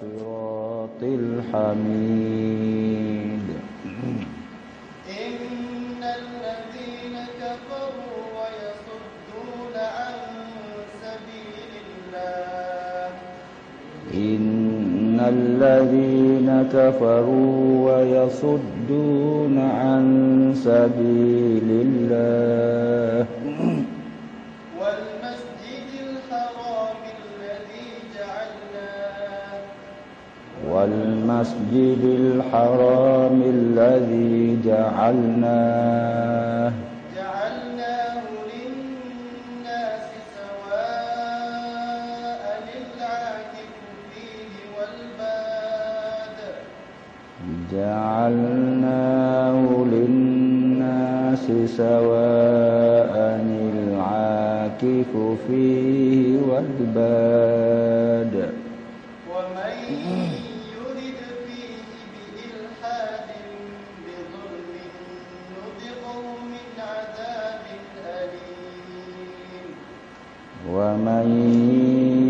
صراط الحميد. إن الذين كفروا ويصدون عن سبيل الله. إن الذين كفروا ويصدون عن سبيل الله. والمسجد الحرام الذي جعلناه. جعلناه للناس سواء العاكف فيه والباد. جعلناه للناس سواء العاكف فيه والباد. ومن ومن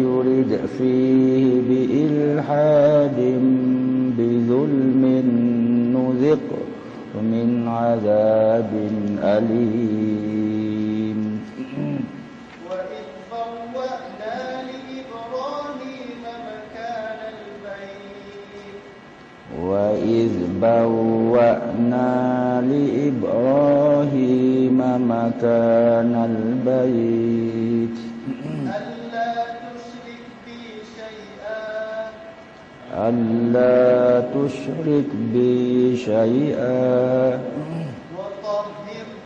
يرد فيه بإلحاد بظلم نذق من عذاب أليم. وإذ بوأنا لإبراهيم مكان البيت. وإذ بوأنا لإبراهيم مكان البيت. ألا تشرك بي شيئا. وطهر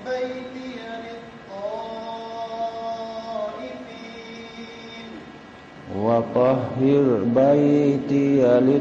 بيتي للطائفين. وطهر بيتي للطائفين.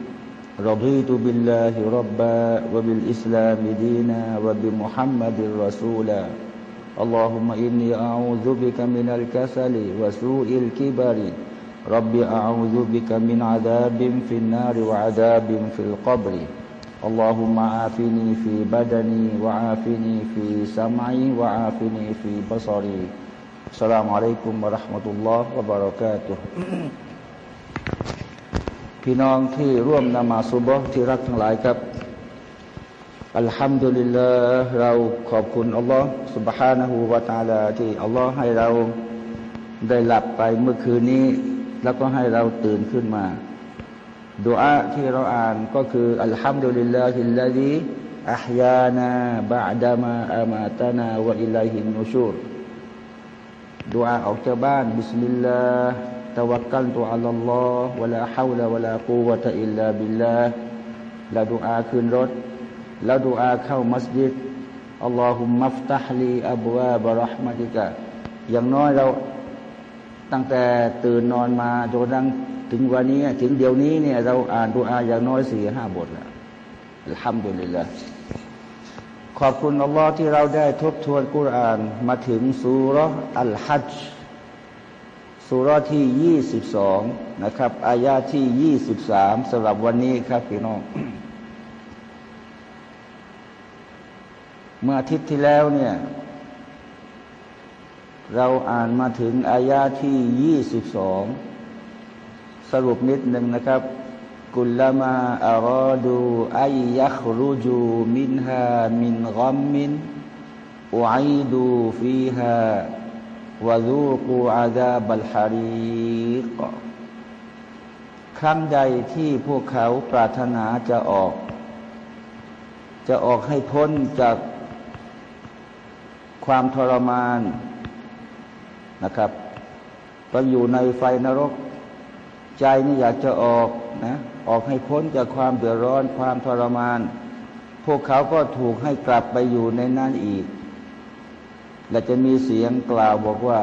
رضيت بالله ربا وبالإسلام دينا وبمحمد رسولا اللهم إني أعوذ بك من الكسل وسوء الكبر. رب أعوذ بك من عذاب في النار وعذاب في القبر. اللهم عافني في بدني وعافني في سمعي وعافني في بصري. السلام عليكم ورحمة الله وبركاته. พี่น้องที่ร่วมนมาสุบฮ์ที่รักทั้งหลายครับ อัลฮัมดุลิลลาห์เราขอบคุณอัลลอฮ์ سبحانه และ تعالى ที่อัลลอฮ์ให้เราได้หลับไปเมื่อคืนนี้ แล้วก็ให้เราตื่นขึ้นมาดุอาที่เราอ่านก็คือ อัลฮัมดุลิลลาฮิลลาฮิอัฮยานาบะดามาอามาตานาวะอิลัยฮินนูชูรดุอาออกจากบ้าน บิสมิลลาห์ توكلت على الله ولا حول ولا قوة إلا بالله แล้วดุอาขึ้นรถ แล้วดุอาเข้ามัสยิดอัลลอฮุมมัฟตัฮลีอับวาบะรหมติกะอย่างน้อยเราตั้งแต่ตื่นนอนมาจนกระทั่งถึงวันนี้ ถึงเดี๋ยวนี้เนี่ยเราอ่านดุอาอย่างน้อยสี่ห้าบทแล้วอัลฮัมดุลิลละขอบคุณอัลลอฮ์ที่เราได้ทบทวนกุรอาน มาถึงสุรอัลฮัจญ์ สุรที่ยี่สิบสองนะครับอายาที่ยี่สิบสามสำหรับวันนี้ครับพี่น้อง เมื่ออาทิตย์ที่แล้วเนี่ย เราอ่านมาถึงอายาที่ยี่สิบสองสรุปนิดหนึ่งนะครับกุลมาอารอดูอัยยัครุจูมินฮามินกัมมินอุอิดูฟีฮา วะซูกูอาดาบัลฮารีกครั้งใดที่พวกเขาปรารถนาจะออก จะออกให้พ้นจากความทรมานนะครับไปอยู่ในไฟนรก ใจนี่อยากจะออกนะออกให้พ้นจากความเดือดร้อนความทรมาน พวกเขาก็ถูกให้กลับไปอยู่ในนั้นอีก และจะมีเสียงกล่าวบอกว่า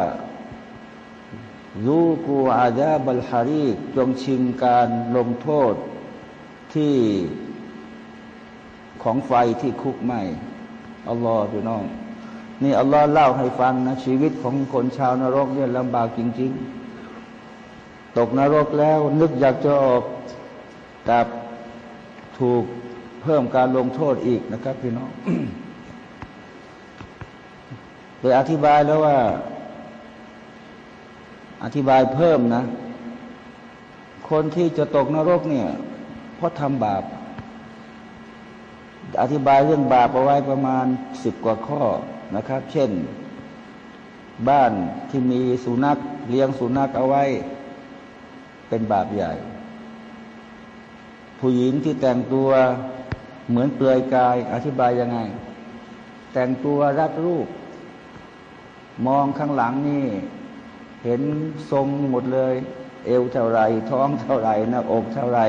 ยูกูอาดาบัลฮารีจงชิงการลงโทษที่ของไฟที่คุกไหมอัลลอฮฺพี่น้อง นี่อัลลอฮ์เล่าให้ฟังนะ ชีวิตของคนชาวนรกเนี่ยลำบากจริง ๆ ตกนรกแล้วนึกอยากจะออกกับถูกเพิ่มการลงโทษอีกนะครับ พี่น้อง โดยอธิบายแล้วว่า อธิบายเพิ่มนะ คนที่จะตกนรกเนี่ย เพราะทำบาป อธิบายเรื่องบาปเอาไว้ประมาณสิบกว่าข้อนะครับ เช่น บ้านที่มีสุนัขเลี้ยงสุนัขเอาไว้ เป็นบาปใหญ่ ผู้หญิงที่แต่งตัวเหมือนเปลือยกาย อธิบายยังไง แต่งตัวรัดรูป มองข้างหลังนี่ เห็นทรงหมดเลย เอวเท่าไรท้องเท่าไรหน้าอกเท่าไร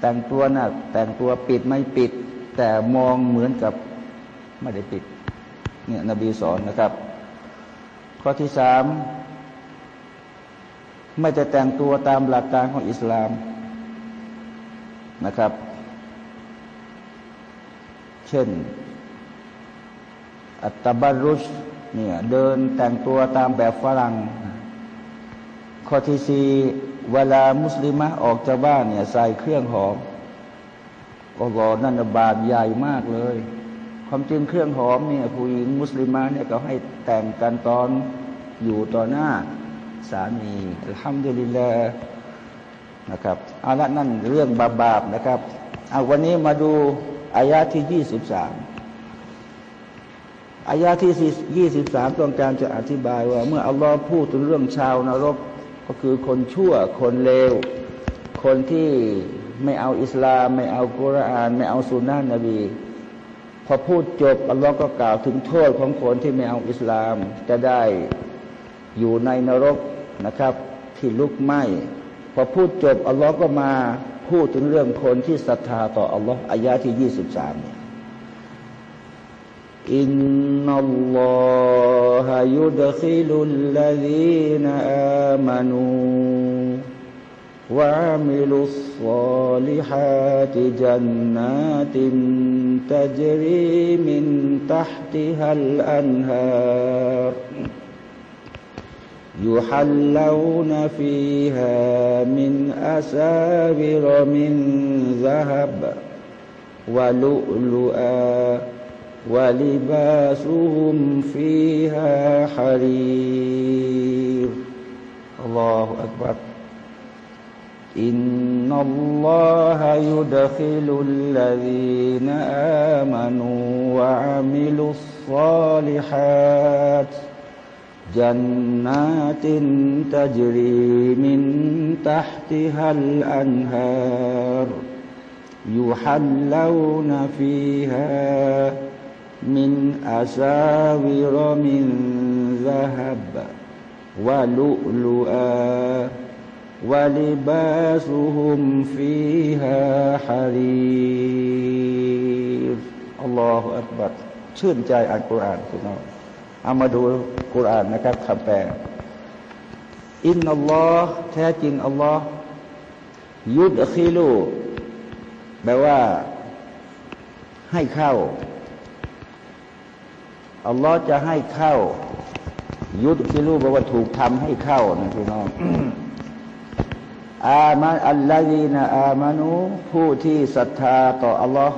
แต่งตัวนะ่ะแต่งตัวปิดไม่ปิด แต่มองเหมือนกับไม่ได้ปิด เนี่ยนบีสอนนะครับ ข้อที่สามไม่จะแต่งตัวตามหลักการของอิสลามนะครับ เช่น อัตบารุช เนี่ยเดินแต่งตัวตามแบบฝรั่ง ข้อที่สี่เวลามุสลิมะออกจากบ้านเนี่ยใส่เครื่องหอมก็กนั่นบาปใหญ่มากเลย ความจริงเครื่องหอมเนี่ยผู้หญิงมุสลิมะเนี่ยก็ให้แต่งกันตอนอยู่ต่อหน้าสามีอัลฮัมดุลิลลาห์นะครับเอาละนั่นเรื่องบาปๆนะครับเอาวันนี้มาดูอายะที่ยี่สิบสาม อายะที่ยี่สิบสามต้องการจะอธิบายว่า เมื่ออัลลอฮ์พูดถึงเรื่องชาวนรกก็คือคนชั่วคนเลว คนที่ไม่เอาอิสลาม ไม่เอากุรอาน ไม่เอาสุนนะนบี พอพูดจบอัลลอฮ์ก็กล่าวถึงโทษของคนที่ไม่เอาอิสลาม จะได้อยู่ในนรกนะครับ ที่ลุกไหม้พอพูดจบอัลลอฮ์ก็มาพูดถึงเรื่องคนที่ศรัทธาต่ออัลลอฮ์อายะที่ยี่สิบสามเนี่ย إن الله يدخل الذين آمنوا وعملوا الصالحات جنات تجري من تحتها الأنهار يحلون فيها من أسابر من ذهب ولؤلؤا ولباسهم فيها حرير. الله أكبر. إن الله يدخل الذين آمنوا وعملوا الصالحات جنات تجري من تحتها الأنهار يحلون فيها من أساور من ذهب ولؤلؤا ولباسهم فيها حرير الله أكبر ชื่นใจอ่านกุรอานพี่น้องเอามาดูกุรอานนะครับคำแปลอินนัลลอฮ์แท้จริงอัลลอฮ์ยุดคิลูแปลว่า ให้เข้า อัลลอฮ์จะให้เข้า ยุดคิลูแปลว่าถูกทำให้เข้านะพี่น้องอามาอัลลอฮีนะอามานูผู้ที่ศรัทธาต่ออัลลอฮ์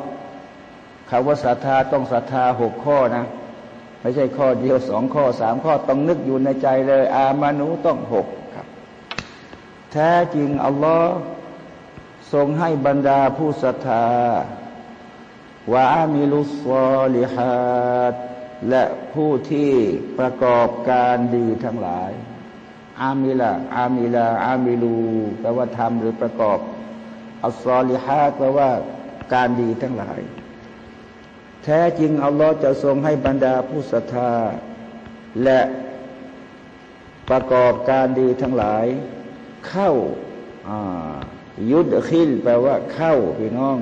คำว่าศรัทธาต้องศรัทธาหกข้อนะ ไม่ใช่ข้อเดียวสองข้อสามข้อต้องนึกอยู่ในใจเลย อามานุต้องหกครับ แท้จริงอัลลอฮ์ทรงให้บรรดาผู้ศรัทธาว่าอามิลุสซอลิฮัด และผู้ที่ประกอบการดีทั้งหลาย อามิละอามิลาอามิลูแปลว่าทำหรือประกอบ อัลซอลิฮัดแปลว่าการดีทั้งหลาย แท้จริง อัลลอฮ์จะทรงให้บรรดาผู้ศรัทธา และประกอบการดีทั้งหลาย เข้ายุดขิลแปลว่าเข้าพี่น้อง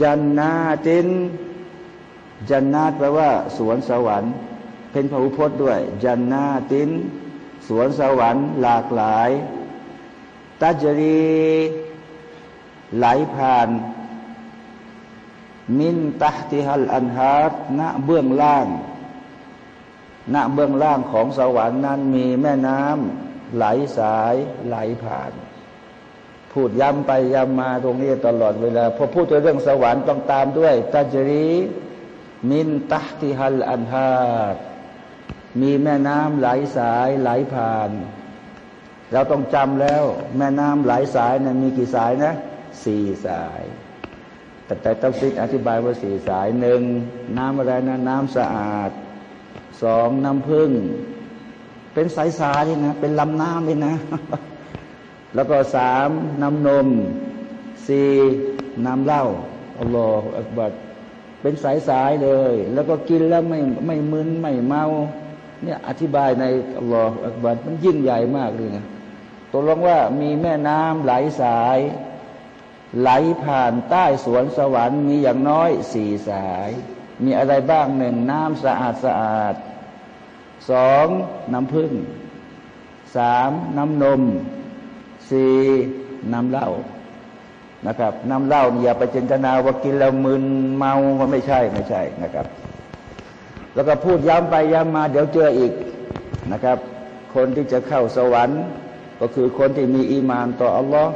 จันนาติน จันนาตแปลว่า สวนสวรรค์ เป็นพระอุพจน์ด้วย จันนาติน สวนสวรรค์ หลากหลายตัจรีไหลผ่าน มินตัติฮัลอันฮาร์ณเบื้องล่างณเบื้องล่างของสวรรค์นั้นมีแม่น้ำไหลสายไหลผ่าน พูดย้ำไปย้ำมาตรงนี้ตลอดเวลาพอพูดเรื่องสวรรค์ต้องตามด้วยตัจรี มินตัติฮัลอันฮารมีแม่น้ำไหลสายไหลผ่าน เราต้องจำแล้ว แม่น้ำไหลสายนะั้นมีกี่สายนะสี่สาย แต่แต่ต้องซิกอธิบายว่าสี่สายหนึ่งน้ำอะไรนะน้ำสะอาดสองน้ำพึ่ง เป็นสายสายนี่นะ เป็นลำน้ำเลยนะ แล้วก็สามน้ำนมสี่น้ำเหล้าอัลลอฮฺอักบัด เป็นสายสายเลย แล้วก็กินแล้วไม่ไม่มึนไม่เมาเนี่ยอธิบายในอัลลอฮฺอักบัดมันยิ่งใหญ่มากเลยนะตกลงว่ามีแม่น้ำไหลสาย ไหลผ่านใต้สวนสวรรค์มีอย่างน้อยสี่สาย มีอะไรบ้างหนึ่งน้ำสะอาดสะอาดสองน้ำพึ่งสามน้ำนมสี่น้ำเหล้า นะครับน้ำเหล้าอย่าไปจินตนาว่ากินแล้วมึนเมามันไม่ใช่ไม่ใช่นะครับ แล้วก็พูดย้ำไปย้ำมา เดี๋ยวเจออีกนะครับ คนที่จะเข้าสวรรค์ ก็คือคนที่มีอีมานต่ออัลลอฮ์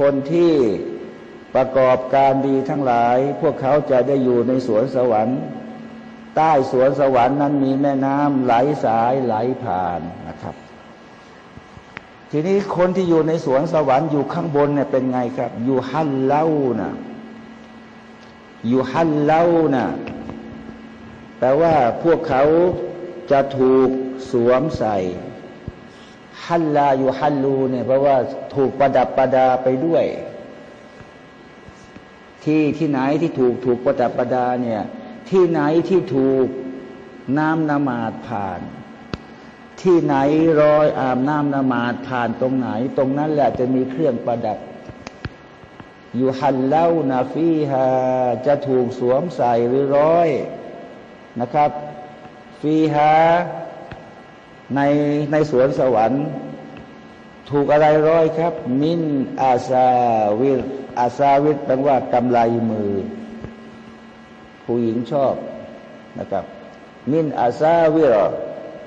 คนที่ประกอบการดีทั้งหลาย พวกเขาจะได้อยู่ในสวนสวรรค์ ใต้สวนสวรรค์นั้นมีแม่น้ำไหลสายไหลผ่านนะครับ ทีนี้คนที่อยู่ในสวนสวรรค์อยู่ข้างบนเนี่ยเป็นไงครับ อยู่ฮัลเล่านะอยู่ฮัลเล่านะแปลว่าพวกเขาจะถูกสวมใส่ฮัลลาอยู่ฮัลลูเนี่ยเพราะว่าถูกประดับประดาไปด้วย ที่ที่ไหนที่ถูกถูกประดับประดาเนี่ยที่ไหนที่ถูกน้ำนมาดผ่าน ที่ไหนรอยอาบน้ำนมาดผ่านตรงไหน ตรงนั้นแหละจะมีเครื่องประดับอยู่ฮันเล่านาฟีฮาจะถูกสวมใส่หรือร้อยนะครับ ฟีฮาในในสวนสวรรค์ ถูกอะไรร้อยครับ มินอาซาวิรอาซาวิรแปลว่ากำไลมือ ผู้หญิงชอบนะครับ มินอาซาวิร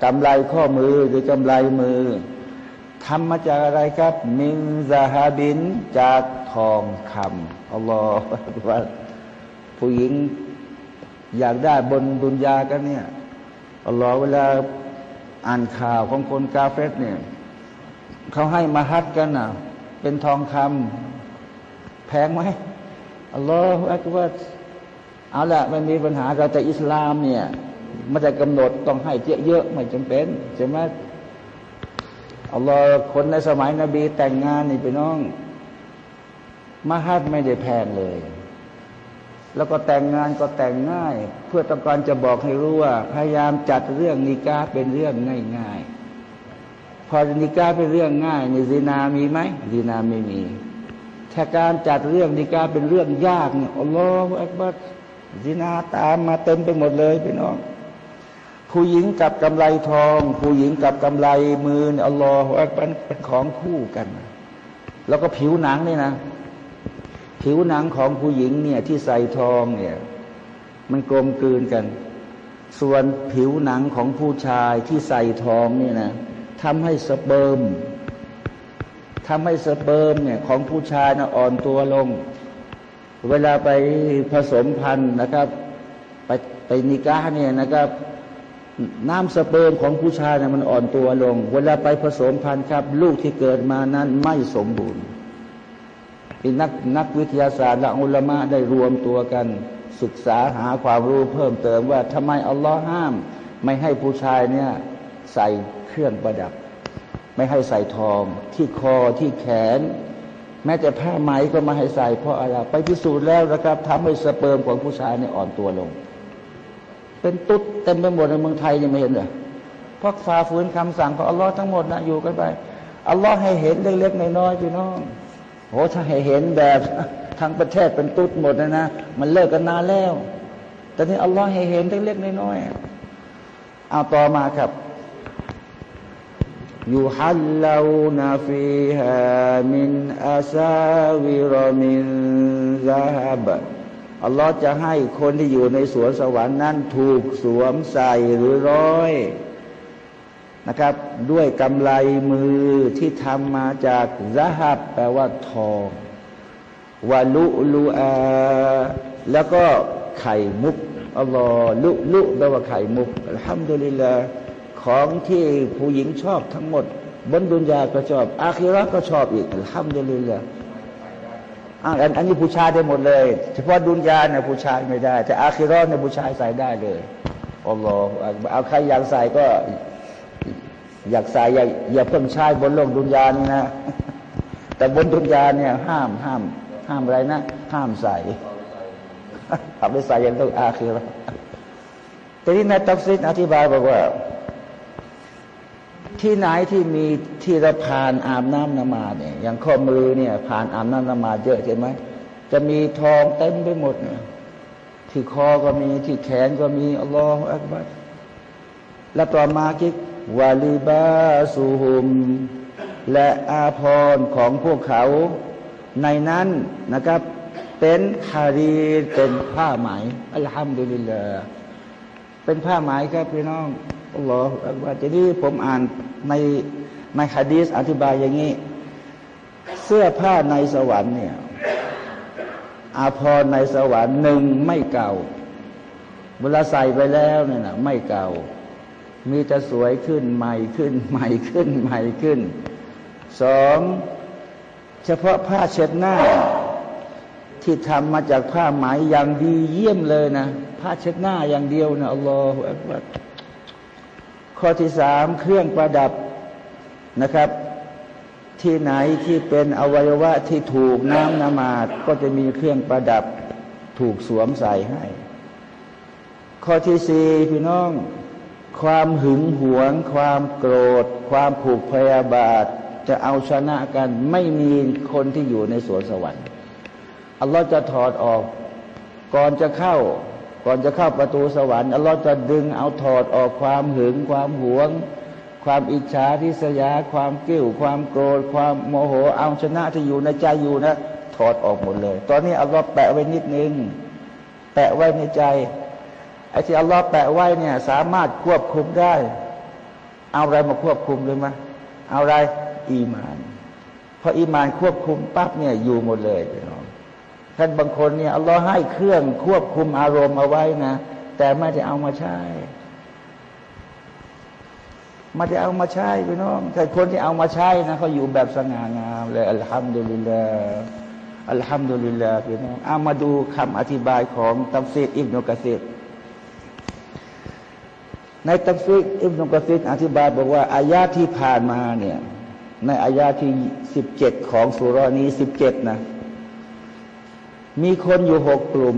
กำไลข้อมือหรือกำไลมือทำมาจากอะไรครับ มินซาฮาบินจากทองคำอัลลอฮฺว่าผู้หญิงอยากได้บนดุนยากันเนี่ยอัลลอฮฺเวลาอ่านข่าวของคนกาเฟสเนี่ยเขาให้มาฮัดกันอะ เป็นทองคำแพงไหมอัลลอฮฺอักบัรเอาละมันมีปัญหาเราแต่อิสลามเนี่ย มันจะกำหนดต้องให้เยอะๆไม่จำเป็นใช่ไหมอัลลอฮ์คนในสมัยนบีแต่งงานนี่ไปน้องมาฮัดไม่ได้แพงเลย แล้วก็แต่งงานก็แต่งง่าย เพื่อต้องการจะบอกให้รู้ว่า พยายามจัดเรื่องนิกาเป็นเรื่องง่ายๆ พอนิกาเป็นเรื่องง่ายในซีนามีไหมซีนาไม่มีถ้าการจัดเรื่องนิกาเป็นเรื่องยากเนี่ยอัลลอฮฺอักบัรซีนาตามมาเต็มไปหมดเลยพี่น้อง ผู้หญิงกับกำไลทอง ผู้หญิงกับกำไลมืออัลลอฮฺเป็นเป็นของคู่กัน แล้วก็ผิวหนังนี่นะ ผิวหนังของผู้หญิงเนี่ยที่ใส่ทองเนี่ย มันกลมกลืนกัน ส่วนผิวหนังของผู้ชายที่ใส่ทองนี่นะทำให้สเปิร์มทำให้สเปิร์มเนี่ยของผู้ชายนะอ่อนตัวลง เวลาไปผสมพันธุ์นะครับ ไปไปนิก้าเนี่ยนะครับ น้ำสเปิร์มของผู้ชายเนี่ยมันอ่อนตัวลง เวลาไปผสมพันธุ์ครับ ลูกที่เกิดมานั้นไม่สมบูรณ์ที่นักนักวิทยาศาสตร์และอุลามะได้รวมตัวกันศึกษาหาความรู้เพิ่มเติมว่าทำไมอัลลอฮ์ห้าม ไม่ให้ผู้ชายเนี่ยใส่เครื่องประดับ ไม่ให้ใส่ทอง ที่คอที่แขน แม้แต่ผ้าไหมก็มาให้ใส่เพราะอะไรไปพิสูจน์แล้วนะครับทำให้สเปิร์มของผู้ชายเนี่ยอ่อนตัวลง เป็นตุ๊ดเต็มไปหมดในเมืองไทยยังไม่เห็นเลยเพราะฝ่าฝืนคำสั่งของอัลลอฮ์ทั้งหมดนะอยู่กันไปอัลลอฮ์ให้เห็นเล็กๆน้อยๆพี่น้องโอ้ถ้าให้เห็นแบบทั้งประเทศเป็นตุ๊ดหมดนะนะมันเลิกกันนานแล้วแต่นี่อัลลอฮ์ให้เห็นเล็กๆน้อยๆเอาต่อมาครับยูฮัลลานาฟีฮามินอาซาวิรมินซาฮับ อัลลอฮ์จะให้คนที่อยู่ในสวนสวรรค์นั้นถูกสวมใส่หรือร้อยนะครับ ด้วยกำไลมือที่ทำมาจากซาฮับแปลว่าทองวาลุลูอาแล้วก็ไข่มุกอัลลอฮ์ลุลุแปลว่าไข่มุกอัลฮัมดุลิลลาของที่ผู้หญิงชอบทั้งหมด บนดุนยาก็ชอบ อาคิระก็ชอบอีกอัลฮัมดุลิลลา อันนี้ผู้ชายได้หมดเลย เฉพาะดุนยาเนี่ยผู้ชายไม่ได้ แต่อาคิรอเนี่ยผู้ชายใส่ได้เลยอัลลอฮ์เอาใครอยากใส่ก็ อยากใส่อย่าอย่าเพิ่งใช้บนโลกดุนยานี่นะ แต่บนดุนยาเนี่ยห้ามห้าม ห้ามอะไรนะ ห้ามใส่เอาไปใส่ยังต้องอาคิรอแต่ที่ในตัฟซิดอธิบายบอกว่า ที่ไหนที่มีที่เราผ่านอาบน้ำนมาเนี่ยอย่างข้อมือเนี่ย ผ่านอาบน้ำนมาเยอะใช่ไหมจะมีทองเต็มไปหมดเนี่ยที่คอก็มีที่แขนก็มีอัลลอฮฺอักบัรและต่อมากิกวาลิบาสุฮุม และอาพรของพวกเขา ในนั้นนะครับ เป็นฮารีเป็นผ้าไหมอัลฮัมดุลิลลาเป็นผ้าไหมครับพี่น้อง อัลลอฮฺว่าจะนี่ผมอ่านในในฮะดีษอธิบายอย่างนี้ เสื้อผ้าในสวรรค์เนี่ยอาพรในสวรรค์หนึ่งไม่เก่า เวลาใส่ไปแล้วเนี่ยนะไม่เก่า มีแต่สวยขึ้นใหม่ขึ้นใหม่ขึ้นใหม่ขึ้นสองเฉพาะผ้าเช็ดหน้า ที่ทำมาจากผ้าไหมอย่างดีเยี่ยมเลยนะ ผ้าเช็ดหน้าอย่างเดียวนะอัลลอฮฺอักบัร ข้อที่สามเครื่องประดับนะครับ ที่ไหนที่เป็นอวัยวะที่ถูกน้ำนมาดก็จะมีเครื่องประดับถูกสวมใส่ให้ ข้อที่สี่พี่น้อง ความหึงหวง ความโกรธ ความผูกพยาบาท จะเอาชนะกันไม่มีคนที่อยู่ในสวนสวรรค์อัลลอฮ์จะถอดออก ก่อนจะเข้า ก่อนจะเข้าประตูสวรรค์อัลลอฮ์จะดึงเอาถอดออกความหึงความหวง ความอิจฉาทิษยา ความกิ้ว ความโกรธ ความโมโหเอาชนะที่อยู่ในใจอยู่นะ ถอดออกหมดเลย ตอนนี้อัลลอฮ์แปะไว้นิดนึง แปะไว้ในใจไอ้ที่อัลลอฮ์แปะไว้เนี่ย สามารถควบคุมได้ เอาอะไรมาควบคุมเลยมะเอาอะไร อีมานพออีมานควบคุมปั๊บเนี่ยอยู่หมดเลยพี่น้อง ท่านบางคนเนี่ยอัลลอฮ์ให้เครื่องควบคุมอารมณ์เอาไว้นะ แต่ไม่ได้เอามาใช้ไม่ได้เอามาใช้พี่น้องแต่คนที่เอามาใช้นะเขาอยู่แบบสง่างามเลยالحمد لله الحمد للهพี่น้องเอามาดูคำอธิบายของตัฟซีรอิบนุกะซีรในตัฟซีรอิบนุกะซีรอธิบายบอกว่าอายาที่ผ่านมาเนี่ยในอายาที่สิบเจ็ดของซูเราะห์นี้สิบเจ็ดนะ มีคนอยู่หกกลุ่ม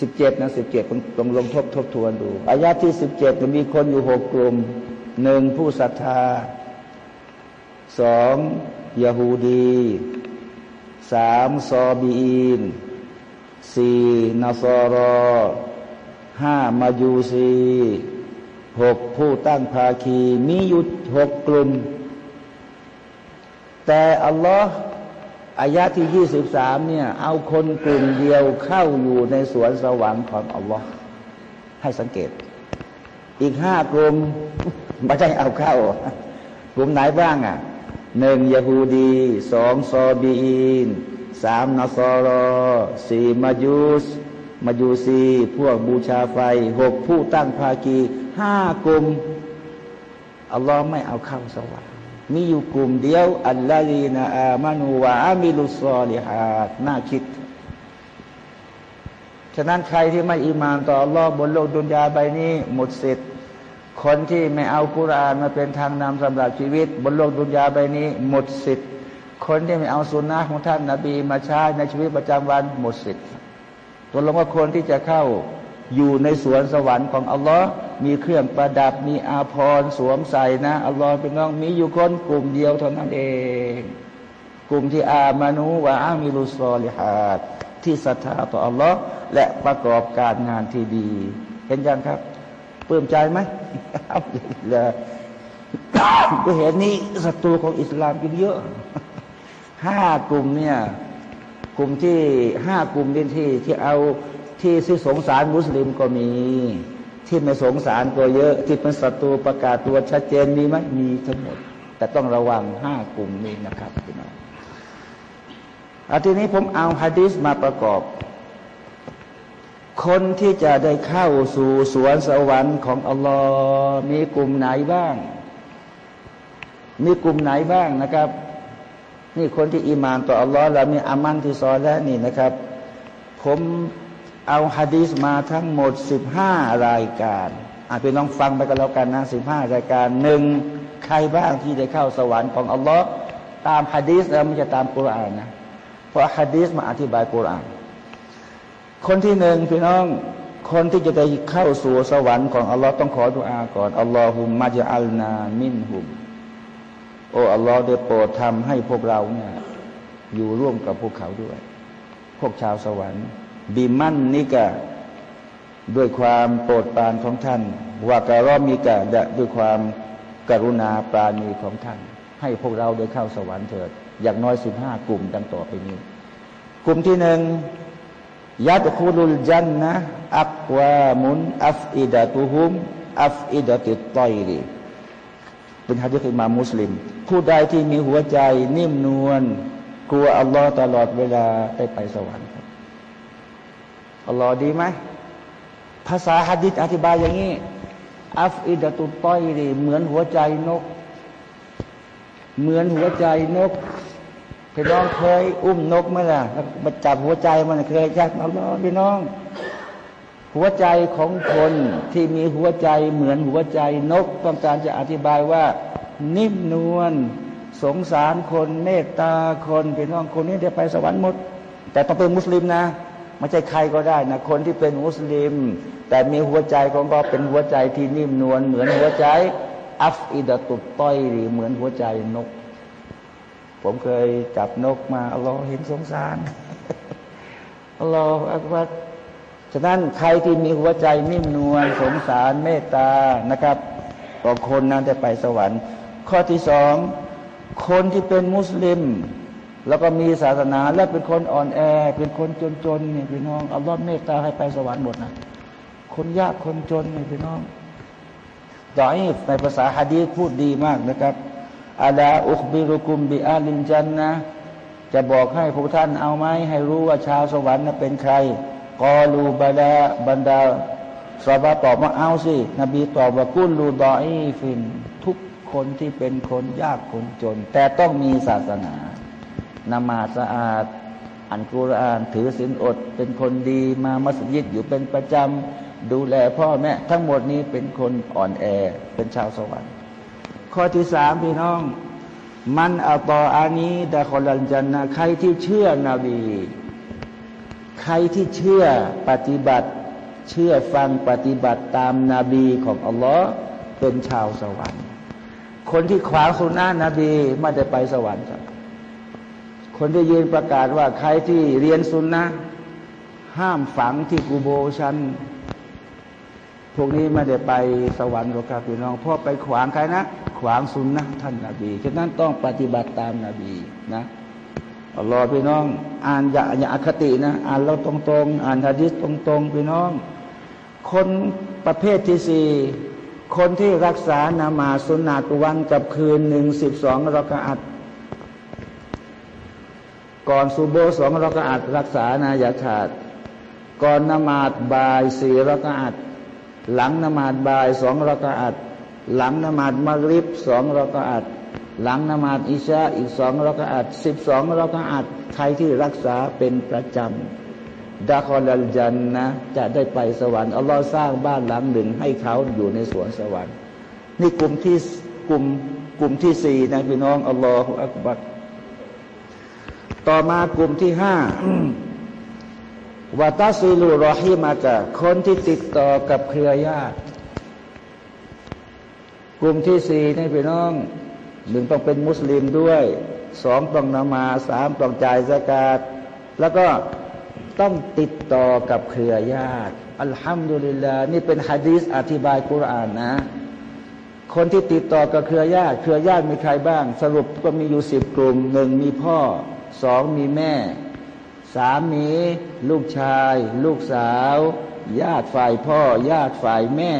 สิบเจ็ดนะสิบเจ็ดต้องลงทบทบทวนดูอายาที่สิบเจ็ดมีคนอยู่หกกลุ่มหนึ่งผู้ศรัทธาสองยาฮูดีสามซอบีอินสี่นาซอรอห้ามายูซีหกผู้ตั้งภาคี มีอยู่หกกลุ่ม แต่อัลลอฮ์ อายะที่ยี่สิบสามเนี่ยเอาคนกลุ่มเดียวเข้าอยู่ในสวนสวรรค์ของอัลลอฮ์ให้สังเกต อีกห้ากลุ่มไม่ได้เอาเข้า กลุ่มไหนบ้างอะหนึ่งยาฮูดีสองซอบีนสามนาซอรอสี่มายูสมายูซีพวกบูชาไฟหกผู้ตั้งภากีห้ากลุ่มอัลลอฮ์ไม่เอาเข้าสวรรค์ มีอยู่กลุ่มเดียวอัลลอฮีนาอามานูวะอามิลุสซอลิฮัดน่าคิด ฉะนั้นใครที่ไม่อิมานต่ออัลลอฮ์บนโลกดุนยาใบนี้ หมดสิทธิ์คนที่ไม่เอากุรานมาเป็นทางนำสำหรับชีวิต บนโลกดุนยาใบนี้ หมดสิทธิ์คนที่ไม่เอาสุนนะของท่านนาบีมาใช้ในชีวิตประจำวันหมดสิทธิ์ตัวลงว่าคนที่จะเข้า อยู่ในสวนสวรรค์ของอัลลอฮ์มีเครื่องประดับมีอาภรณ์สวมใส่นะอัลลอฮ์เป็นน้องมีอยู่คนกลุ่มเดียวเท่านั้นเอง กลุ่มที่อามานูวะอามิลุสอลิฮัดที่ศรัทธาต่ออัลลอฮ์และประกอบการงานที่ดี เห็นยังครับเพิ่มใจไหมเลยเหตุนี้ศัตรูของอิสลามกินเยอะห้ากลุ่มเนี่ยกลุ่มที่ห้ากลุ่มที่ที่ที่เอา ที่ที่สงสารมุสลิมก็มี ที่ไม่สงสารตัวเยอะ ที่เป็นศัตรูประกาศตัวชัดเจนมีไหมมีทั้งหมด แต่ต้องระวังห้ากลุ่มนี้นะครับพี่น้องอาทีนี้ผมเอาฮะดิษมาประกอบ คนที่จะได้เข้าสู่สวนสวรรค์ของอัลลอฮ์มีกลุ่มไหนบ้าง มีกลุ่มไหนบ้างนะครับ นี่คนที่อิมานต่ออัลลอฮ์แล้วมีอามันที่ซอแล้วนี่นะครับ ผม เอาฮะดีสมาทั้งหมดสิบห้ารายการอาไปน้องฟังไปกันแล้วกันนะสิบห้ารายการหนึ่งใครบ้างที่ได้เข้าสวรรค์ของอัลลอฮ์ตามฮะดีสแล้วไม่จะตามกุรอานนะเพราะฮะดีสมาอธิบายกุรอาน คนที่หนึ่งพี่น้องคนที่จะได้เข้าสู่สวรรค์ของอัลลอฮ์ต้องขอดุอาก่อนอัลลอฮุมมะจัลนามินหุมโอ้อัลลอฮ์ได้โปรดทำให้พวกเราเนี่ยอยู่ร่วมกับพวกเขาด้วย พวกชาวสวรรค์ บิมันนิกะด้วยความโปรดปรานของท่านวาการอมิกะด้วยความกรุณาปราณีของท่าน ให้พวกเราได้เข้าสวรรค์เถิด อย่างน้อยสิบห้ากลุ่มดังต่อไปนี้ กลุ่มที่หนึ่งยัดคูลุลจันนะอักวามุนอัฟอิดะตุฮุมอัฟอิดะติตตอยรีเป็นฮะดิษอิมามุสลิม ผู้ใดที่มีหัวใจนิ่มนวลกลัวอัลลอฮ์ตลอดเวลาได้ไปสวรรค์ อัลลอฮ์ดีไหมภาษาฮัดดิษอธิบายอย่างนี้อัฟอิดะตุต้อยดีเหมือนหัวใจนก เหมือนหัวใจนกพี่น้องเคยอุ้มนกไหมล่ะมาจับหัวใจมันเคยจับอัลลอฮ์พี่น้อง หัวใจของคนที่มีหัวใจเหมือนหัวใจนก ต้องการจะอธิบายว่า นิ่มนวลสงสารคนเมตตาคนพี่น้องคนนี้ได้ไปสวรรค์หมด แต่ต้องเป็นมุสลิมนะ ไม่ใช่ใครก็ได้นะคนที่เป็นมุสลิม แต่มีหัวใจของเขาเป็นหัวใจที่นิ่มนวลเหมือนหัวใจ อัฟอิดะตุต้อยหรือเหมือนหัวใจนก ผมเคยจับนกมาอัลลอฮ์เห็นสงสารอัลลอฮ์อักบัดฉะนั้นใครที่มีหัวใจนิ่มนวลสงสารเมตตานะครับก็คนนั้นจะไปสวรรค์ ข้อที่สองคนที่เป็นมุสลิม แล้วก็มีศาสนาและเป็นคนอ่อนแอ เป็นคนจนๆเนี่ยพี่น้องอัลลอฮ์เมตตาให้ไปสวรรค์หมดนะคนยากคนจนเนี่ยพี่น้องดอยในภาษาฮะดีพูดดีมากนะครับอาลาอุคบิรุกุมบิอาลินจันนะจะบอกให้พวกท่านเอาไหมให้รู้ว่าชาวสวรรค์นั้นเป็นใครกอลูบาดาบรรดาสอบาตอบมาเอาสินบีตอบว่ากุลูดอยฟินทุกคนที่เป็นคนยากคนจน แต่ต้องมีศาสนา นมาสะอาดอ่านกุรอานถือศีลอด เป็นคนดีมามัสยิดอยู่เป็นประจำดูแลพ่อแม่ทั้งหมดนี้เป็นคนอ่อนแอเป็นชาวสวรรค์ ข้อที่สามพี่น้อง มันอัตออานีดะคอลันจันนะใครที่เชื่อนบีใครที่เชื่อปฏิบัติ เชื่อฟังปฏิบัติตามนาบีของอัลลอฮ์เป็นชาวสวรรค์ คนที่ขวางสุนนะนบีไม่ได้ไปสวรรค์ครับ คนที่ยืนประกาศว่าใครที่เรียนสุนนะห้ามฝังที่กูโบชันพวกนี้ไม่ได้ไปสวรรค์หรอกครับพี่น้องพราะไปขวางใครนะ ขวางสุนนะท่านนาบีฉะนั้นต้องปฏิบัติตามนาบีนะอัลลอฮ์พี่น้อง อ่านอย่าอย่าอคตินะ อ่านเราตรงๆ อ่านฮะดิษตรงๆ พี่น้อง คนประเภทที่สี่คนที่รักษานามาสุนนะตุวันกับคืนหนึ่งสิบสองรากอัด ก่อนซูโบสองรักอาดรักษานาอย่าขาด ก่อนนมาดบายสี่รักอาดหลังนมาดบายสองรักอาดหลังนมาดมะริบสองรักอาดหลังนมาดอิชาอีกสองราก็อาจสิบสองราก็อาจใครที่รักษาเป็นประจำดาคอลัลจันนะจะได้ไปสวรรค์อัลลอฮ์สร้างบ้านหลังหนึ่งให้เขาอยู่ในสวนสวรรค์ นี่กลุ่มที่กลุ่มกลุ่มที่สี่นะพี่น้องอัลลอฮฺอักบัร ต่อมากลุ่มที่ห้าวาตาซิลูรอฮิมากะคนที่ติดต่อกับเครือญาติ กลุ่มที่สี่นี่พี่น้องหนึ่งต้องเป็นมุสลิมด้วยสองต้องนมาสามต้องจ่ายสกาดแล้วก็ต้องติดต่อกับเครือญาติ อัลฮัมดุลิลลาห์นี่เป็นฮะดีษอธิบายกุรอานนะ คนที่ติดต่อกับเครือญาติ เครือญาติมีใครบ้าง สรุปก็มีอยู่สิบกลุ่มหนึ่งมีพ่อ สองมีแม่ สามมี ลูกชาย ลูกสาว ญาติฝ่ายพ่อ ญาติฝ่ายแม่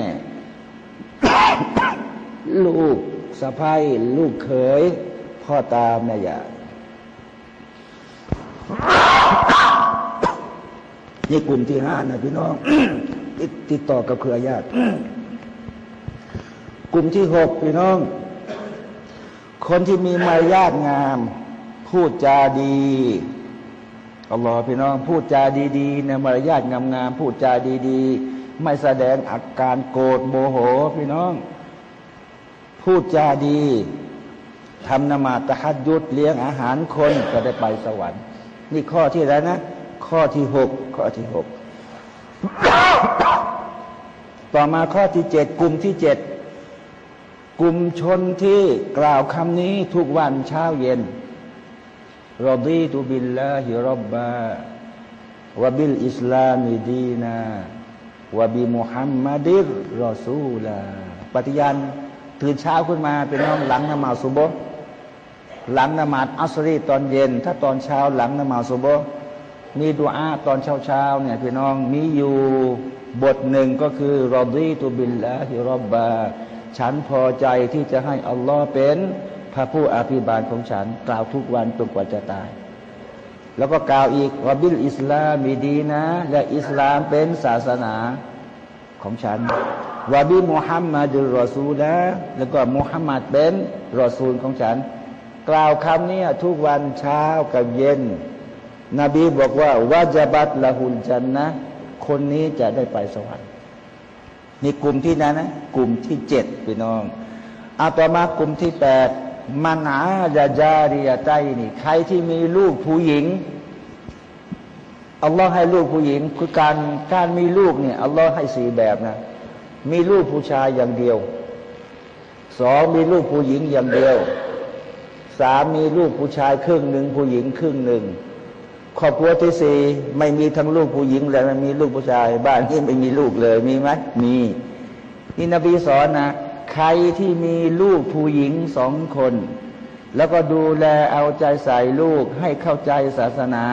ลูกสะพ้ายลูกเขย พ่อตาแม่ยายนี่กลุ่มที่ห้านะพี่น้องติดติดต่อกับเครือญาติกลุ่มที่หกพี่น้อง คนที่มีมารยาทงาม พูดจาดีอัลลอฮ์พี่น้องพูดจาดีๆในมารยาทงามๆพูดจาดีๆ ไม่แสดงอาการโกรธโมโหพี่น้อง พูดจาดีทำนมาตะฮัดยุดเลี้ยงอาหารคนก็ได้ไปสวรรค์ นี่ข้อที่แล้วนะ ข้อที่หกข้อที่หกต่อมาข้อที่เจ็ดกลุ่มที่เจ็ดกลุ่มชนที่กล่าวคำนี้ทุกวันเช้าเย็น รดีตุบิลลาฮิรับบาวะบิลอิสลามิดีนาวะบิมุฮัมมัดิรรอซูลาปฏิญาณตื่นเช้าขึ้นมาเป็นน้องหลังนมาสุโบหลังนมาดอัสรีตอนเย็น ถ้าตอนเช้าหลังนมาสุโบมีดุอาตอนเช้าเช้าเนี่ยพี่น้องมีอยู่บทหนึ่งก็คือรอดีตุบิลลาฮิรับบาฉันพอใจที่จะให้อัลลอฮ์เป็น พระผู้อภิบาลของฉัน กล่าวทุกวันจนกว่าจะตาย แล้วก็กล่าวอีกว่าบิลอิสลามมีดีนะ และอิสลามเป็นศาสนาของฉันวาบิมุฮัมมัดุลรอซูลนะแล้วก็มุฮัมมัดเป็นรอซูลของฉัน กล่าวคำนี้ทุกวันเช้ากับเย็น นบีบอกว่าวาจบัตละหุนจันนะคนนี้จะได้ไปสวรรค์นี่กลุ่มที่นั้นนะ กลุ่มที่เจ็ดพี่น้องอาตมากลุ่มที่แปด มันาจาจาริยใจนี่ ใครที่มีลูกผู้หญิงอัลลอฮ์ให้ลูกผู้หญิง คือการการมีลูกเนี่ยอัลลอฮ์ให้สี่แบบนะ มีลูกผู้ชายอย่างเดียวสองมีลูกผู้หญิงอย่างเดียวสามมีลูกผู้ชายครึ่งหนึ่งผู้หญิงครึ่งหนึ่งครอบครัวที่สี่ไม่มีทั้งลูกผู้หญิงและไม่มีลูกผู้ชาย บ้านที่ไม่มีลูกเลยมีไหมมีนี่นบีสอนนะ ใครที่มีลูกผู้หญิงสองคน แล้วก็ดูแลเอาใจใส่ลูกให้เข้าใจศาสนา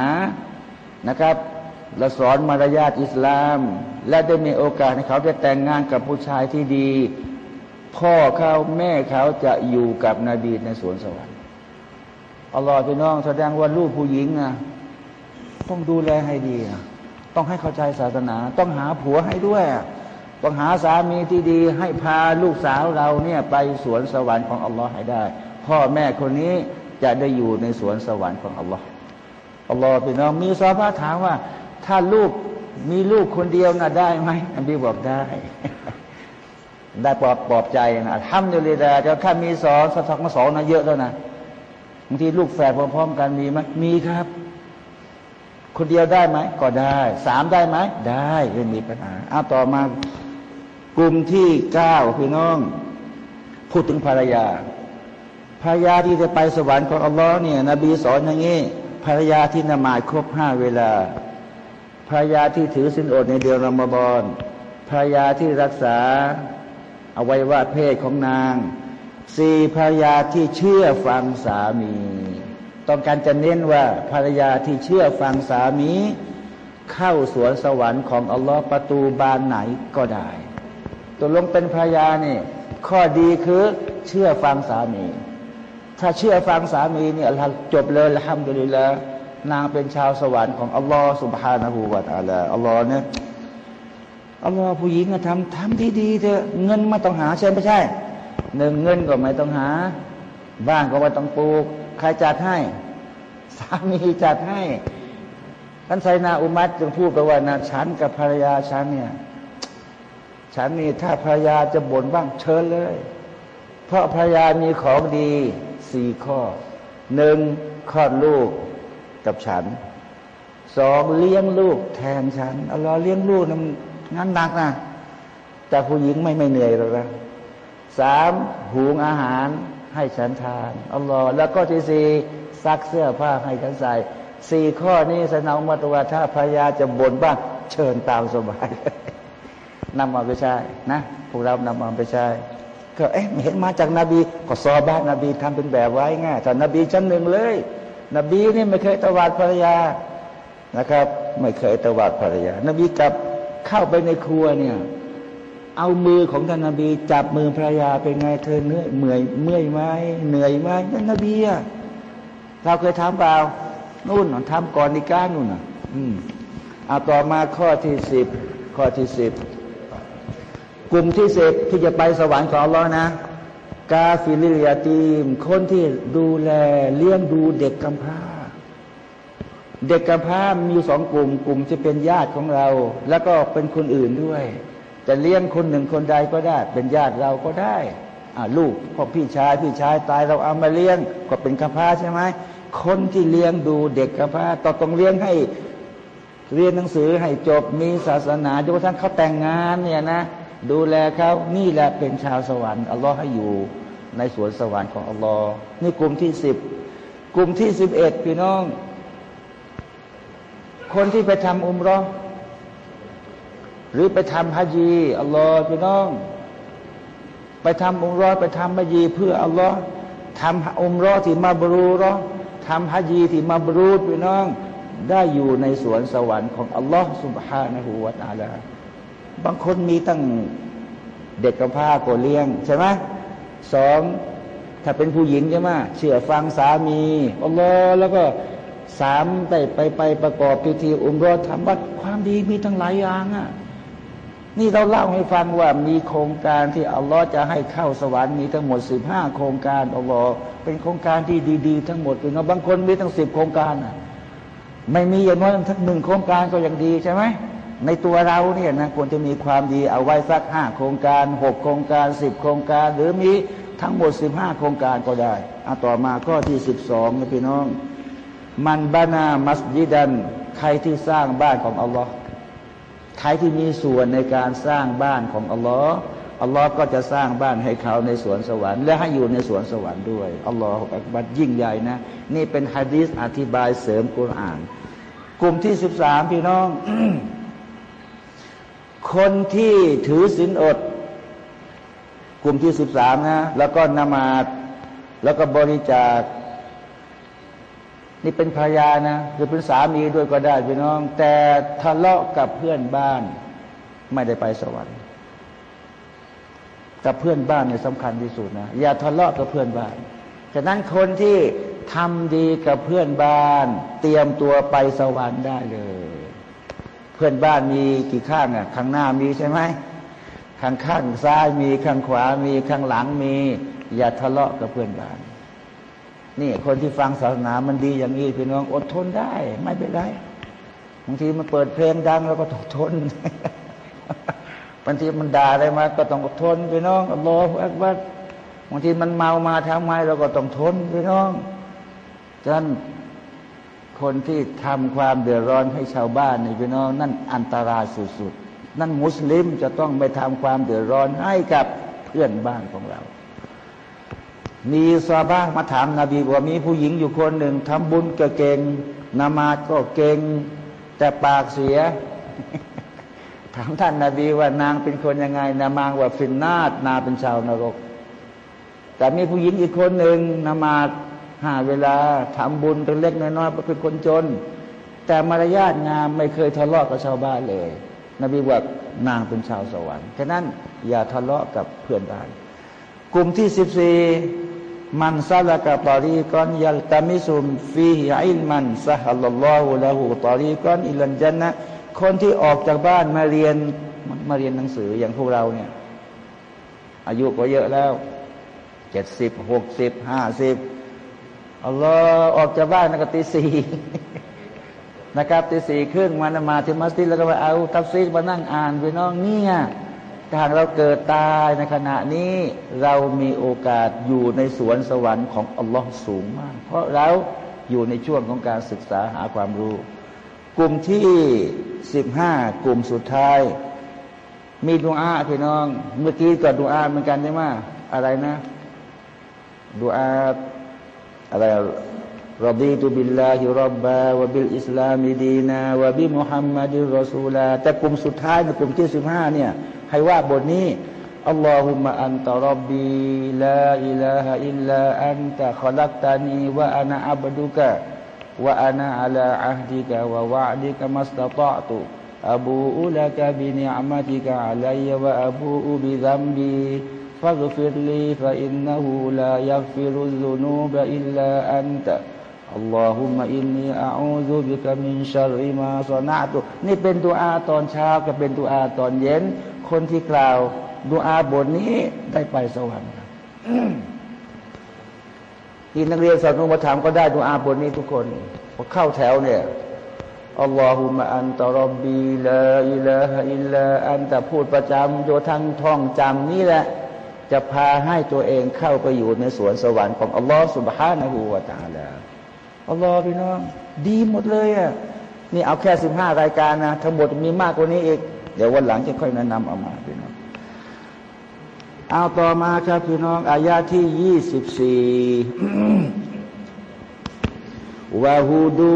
นะครับและสอนมารยาทอิสลาม และได้มีโอกาสให้เขาได้แต่งงานกับผู้ชายที่ดี พ่อเขาแม่เขาจะอยู่กับนบีในสวนสวรรค์อัลลอฮฺพี่น้องแสดงว่าลูกผู้หญิงอะต้องดูแลให้ดีนะต้องให้เข้าใจศาสนา ต้องหาผัวให้ด้วย ต้องหาสามีที่ดีให้พาลูกสาวเราเนี่ยไปสวนสวรรค์ของอัลลอฮ์ให้ได้ พ่อแม่คนนี้จะได้อยู่ในสวนสวรรค์ของอัลลอฮ์อัลลอฮ์พี่น้องมีซาบะถามว่า ถ้าลูกมีลูกคนเดียวน่ะได้ไหมอันบีบอกได้ ได้ปลอบปลอบใจนะทำอยู่เลยแต่จะถ้ามีสองสักมาสองนะเยอะแล้วนะบางทีลูกแฝดพร้อมๆกันมีไหมมีครับ คนเดียวได้ไหมก็ได้ สามได้ไหมได้ไม่มีปัญหาเอาต่อมา กลุ่มที่เก้าพี่น้อง พูดถึงภรรยา ภรรยาที่จะไปสวรรค์ของอัลลอฮ์เนี่ย นบีสอนอย่างนี้ภรรยาที่นมาครบห้าเวลา ภรรยาที่ถือสินอดในเดือนรอมฎอนภรรยาที่รักษาเอาไว้ว่าเพศของนางสี่ภรรยาที่เชื่อฟังสามี ต้องการจะเน้นว่าภรรยาที่เชื่อฟังสามี เข้าสวนสวรรค์ของอัลลอฮ์ประตูบานไหนก็ได้ ตัวลงเป็นภรรยานี่ ข้อดีคือเชื่อฟังสามี ถ้าเชื่อฟังสามีเนี่ยจบเลยละฮัมดุลิลละนางเป็นชาวสวรรค์ของอัลลอฮ์สุบฮานะฮูวาตาลาอัลลอฮ์เนี่ยอัลลอฮ์ผู้หญิงทำทำดีๆเถอะเงินไม่ต้องหาใช่ไม่ใช่หนึ่งเงินก็ไม่ต้องหา บ้านก็ไม่ต้องปลูก ใครจัดให้ สามีจัดให้ท่านไซนาอุมัตจึงพูดไปว่านะฉันกับภรรยาฉันเนี่ย ฉันนี่ถ้าภรรยาจะบ่นบ้างเชิญเลย เพราะภรรยามีของดีสี่ข้อหนึ่งคลอดลูกกับฉันสองเลี้ยงลูกแทนฉันเอาล้อเลี้ยงลูกนั้นงานหนักนะแต่ผู้หญิงไม่ไม่เหนื่อยหรอกนะสามหุงอาหารให้ฉันทานอัลลอฮ์แล้วก็ที่สี่ซักเสื้อผ้าให้ฉันใส่สี่ข้อนี้สนามาตว่าถ้าภรรยาจะบ่นบ้างเชิญตามสบาย นำมาไปใช้นะพวกเรานำมาไปใช้ก็เอ๊ะเห็นมาจากนาบี ก็ซอบ้านนบีทำเป็นแบบไว้ง่ายแต่นบีชั้นหนึ่งเลย นบีนี่ไม่เคยตวาดภรรยานะครับ ไม่เคยตวาดภรรยา นบีกลับเข้าไปในครัวเนี่ย เอามือของท่านนบี จับมือภรรยาเป็นไงเธอเนื้อเมื่อยเมื่อยไหมเหนื่อยไหมนั่นนบีอะเราเคยทำเปล่านู่นทำก่อนนิก้านู่นอะ อืมเอาต่อมาข้อที่สิบข้อที่สิบ กลุ่มที่สิบที่จะไปสวรรค์ของเรานะ กาฟิลิยาตีม คนที่ดูแลเลี้ยงดูเด็กกำพร้า เด็กกำพร้ามีสองกลุ่ม กลุ่มจะเป็นญาติของเรา แล้วก็เป็นคนอื่นด้วย จะเลี้ยงคนหนึ่งคนใดก็ได้ เป็นญาติเราก็ได้อาลูกพ่อพี่ชายพี่ชายตายเราเอามาเลี้ยงก็เป็นกำพร้าใช่ไหมคนที่เลี้ยงดูเด็กกำพร้าต้องต้องเลี้ยงให้เรียนหนังสือให้จบมีศาสนาจนกระทั่งเขาแต่งงานเนี่ยนะ ดูแลเขานี่แหละเป็นชาวสวรรค์อัลลอฮ์ให้อยู่ในสวนสวรรค์ของอัลลอฮ์นี่กลุ่มที่สิบกลุ่มที่สิบเอ็ดพี่น้อง คนที่ไปทำอุมรอหรือไปทำฮัจีอัลลอฮ์พี่น้อง ไปทำอุมรอไปทำฮัจีเพื่ออัลลอฮ์ทำอุมรอที่มาบรูรอทำฮัจีที่มาบรูดพี่น้อง ได้อยู่ในสวนสวรรค์ของอัลลอฮ์สุบฮานะฮูวาตาลา บางคนมีตั้งเด็กกำพร้าก็เลี้ยงใช่ไหมสองถ้าเป็นผู้หญิงใช่ไหมเชื่อฟังสามีอัลลอฮ์แล้วก็สามได้ไปไปประกอบพิธีอุมรอทำบัตรความดีมีทั้งหลายอย่างอะนี่เราเล่าให้ฟังว่ามีโครงการที่อัลลอฮ์จะให้เข้าสวรรค์มีทั้งหมดสิบห้าโครงการอัลลอฮ์เป็นโครงการที่ดีๆ ทั้งหมดเป็นะบางคนมีทั้งสิบโครงการอะไม่มีอย่างน้อยทั้งหนึ่งโครงการก็ยังดีใช่ไหม ในตัวเราเนี่ยนะควรจะมีความดีเอาไว้สักห้าโครงการหกโครงการสิบโครงการ หรือมีทั้งหมดสิบห้าโครงการก็ได้เอาต่อมาข้อที่สิบสองนะพี่น้อง มันบานามัสยิดันใครที่สร้างบ้านของอัลลอฮ์ใครที่มีส่วนในการสร้างบ้านของอัลลอฮ์อัลลอฮ์ก็จะสร้างบ้านให้เขาในสวนสวรรค์ และให้อยู่ในสวนสวรรค์ด้วยอัลลอฮ์บัดยิ่งใหญ่นะ นี่เป็นฮะดีษอธิบายเสริมกุรอาน กลุ่มที่สิบสามพี่น้อง คนที่ถือศีลอด กลุ่มที่สิบสามนะ แล้วก็นมาดแล้วก็บริจาค นี่เป็นภรรยานะหรือเป็นสามีด้วยก็ได้พี่น้อง แต่ทะเลาะกับเพื่อนบ้าน ไม่ได้ไปสวรรค์กับเพื่อนบ้านเนี่ยสำคัญที่สุดนะอย่าทะเลาะกับเพื่อนบ้านฉะนั้นคนที่ทำดีกับเพื่อนบ้าน เตรียมตัวไปสวรรค์ได้เลย พื่อนบ้านมีกี่ข้างอะข้างหน้ามีใช่ไหมข้างข้างซ้ายมีข้างขวามีข้างหลังมี อย่าทะเลาะกับเพื่อนบ้าน นี่ คนที่ฟังศาสนามันดีอย่างนี้พี่น้องอดทนได้ ไม่เป็นไรบางทีมันเปิดเพลงดังแล้วก็ต้องทนบางทีมันด่าอะไรมา ก็ต้องอดทนพี่น้องอัลลอฮฺอักบัดบางทีมันเมามาทำไมเราก็ต้องทนพี่น้องฉะนั้น คนที่ทำความเดือดร้อนให้ชาวบ้านนี่พี่น้องนั่นอันตรายสุดๆ นั่นมุสลิมจะต้องไปทำความเดือดร้อนให้กับเพื่อนบ้านของเรา มีซาบ้ามาถามนาบีว่ามีผู้หญิงอยู่คนหนึ่งทำบุญก็เก่งนามาดก็เก่งแต่ปากเสีย ถามท่านนาบีว่านางเป็นคนยังไง นามางว่าฟินนาดนาเป็นชาวนรก แต่มีผู้หญิงอีกคนหนึ่งนามาด หาเวลาทำบุญเป็นเล็กน้อยๆเป็นคนจน แต่มารยาทงามไม่เคยทะเลาะกับชาวบ้านเลย นบีว่านางเป็นชาวสวรรค์ฉะนั้นอย่าทะเลาะกับเพื่อนบ้าน กลุ่มที่สิบสี่มันซาลกะตอรีกอนยัลตามิซุมฟีฮิอิลมันซะฮัลลลอฮุละหูตอรีกอนอิลันจันนะคนที่ออกจากบ้านมาเรียนมาเรียนหนังสืออย่างพวกเราเนี่ย อายุก็เยอะแล้วเจ็ดสิบหกสิบห้าสิบ อัลลอฮ์ออกจากบ้านนะตีสี่นะครับตีสี่ครึ่งมานมาที่มัสยิดแล้วก็มาเอาตัฟซีรมานั่งอ่านพี่น้องเนี่ยถ้าเราเกิดตายในขณะนี้เรามีโอกาสอยู่ในสวนสวรรค์ของอัลลอฮ์สูงมาก เพราะเราอยู่ในช่วงของการศึกษาหาความรู้ กลุ่มที่สิบห้ากลุ่มสุดท้าย มีดุอาพี่น้อง เมื่อกี้ก็ดุอาเหมือนกันใช่ไหมอะไรนะดุอา อะไรرضيت بالله ربا وبالإسلام دينا وبمحمد رسولا แต่กลุ่มสุดท้ายในกลุ่มที่สิบห้าเนี่ย ให้ว่าบทนี้اللهم أنت ربي لا إله إلا أنت خلقتني وأنا عبدكวะอานาอัลาอัฮดิกะวะวะดิกะมัสตะตะตุอับูอุลกะบินิอัมติกะอัลัยวะอับูอุบิซัมบี فاغفر لي فإنه لا يغفر الذنوب إلا أنت اللهم إني أعوذ بك من شر ما صنعت นี่เป็นดุอาตอนเช้ากับเป็นดุอาตอนเย็น คนที่กล่าวดุอาบทนี้ได้ไปสวรรค์ที่นักเรียนสอนนุปธรรมก็ได้ดุอาบทนี้ทุกคนพอเข้าแถวเนี่ยอัลลอฮุมะอันตะรับบีลาอิลาฮอิลลาอันแต่พูดประจำโยทั้งท่องจำนี่แหละ จะพาให้ตัวเองเข้าไปอยู่ในสวนสวรรค์ของอัลลอฮ์สุบฮานะฮูวาตาลาอัลลอฮ์พี่น้อง ดีหมดเลยอะนี่เอาแค่สิบห้ารายการนะทั้งหมดมีมากกว่านี้อีก เดี๋ยววันหลังจะค่อยแนะนำเอามาพี่น้องเอาต่อมาครับพี่น้องอายาที่ยี่สิบสี่วะฮูดู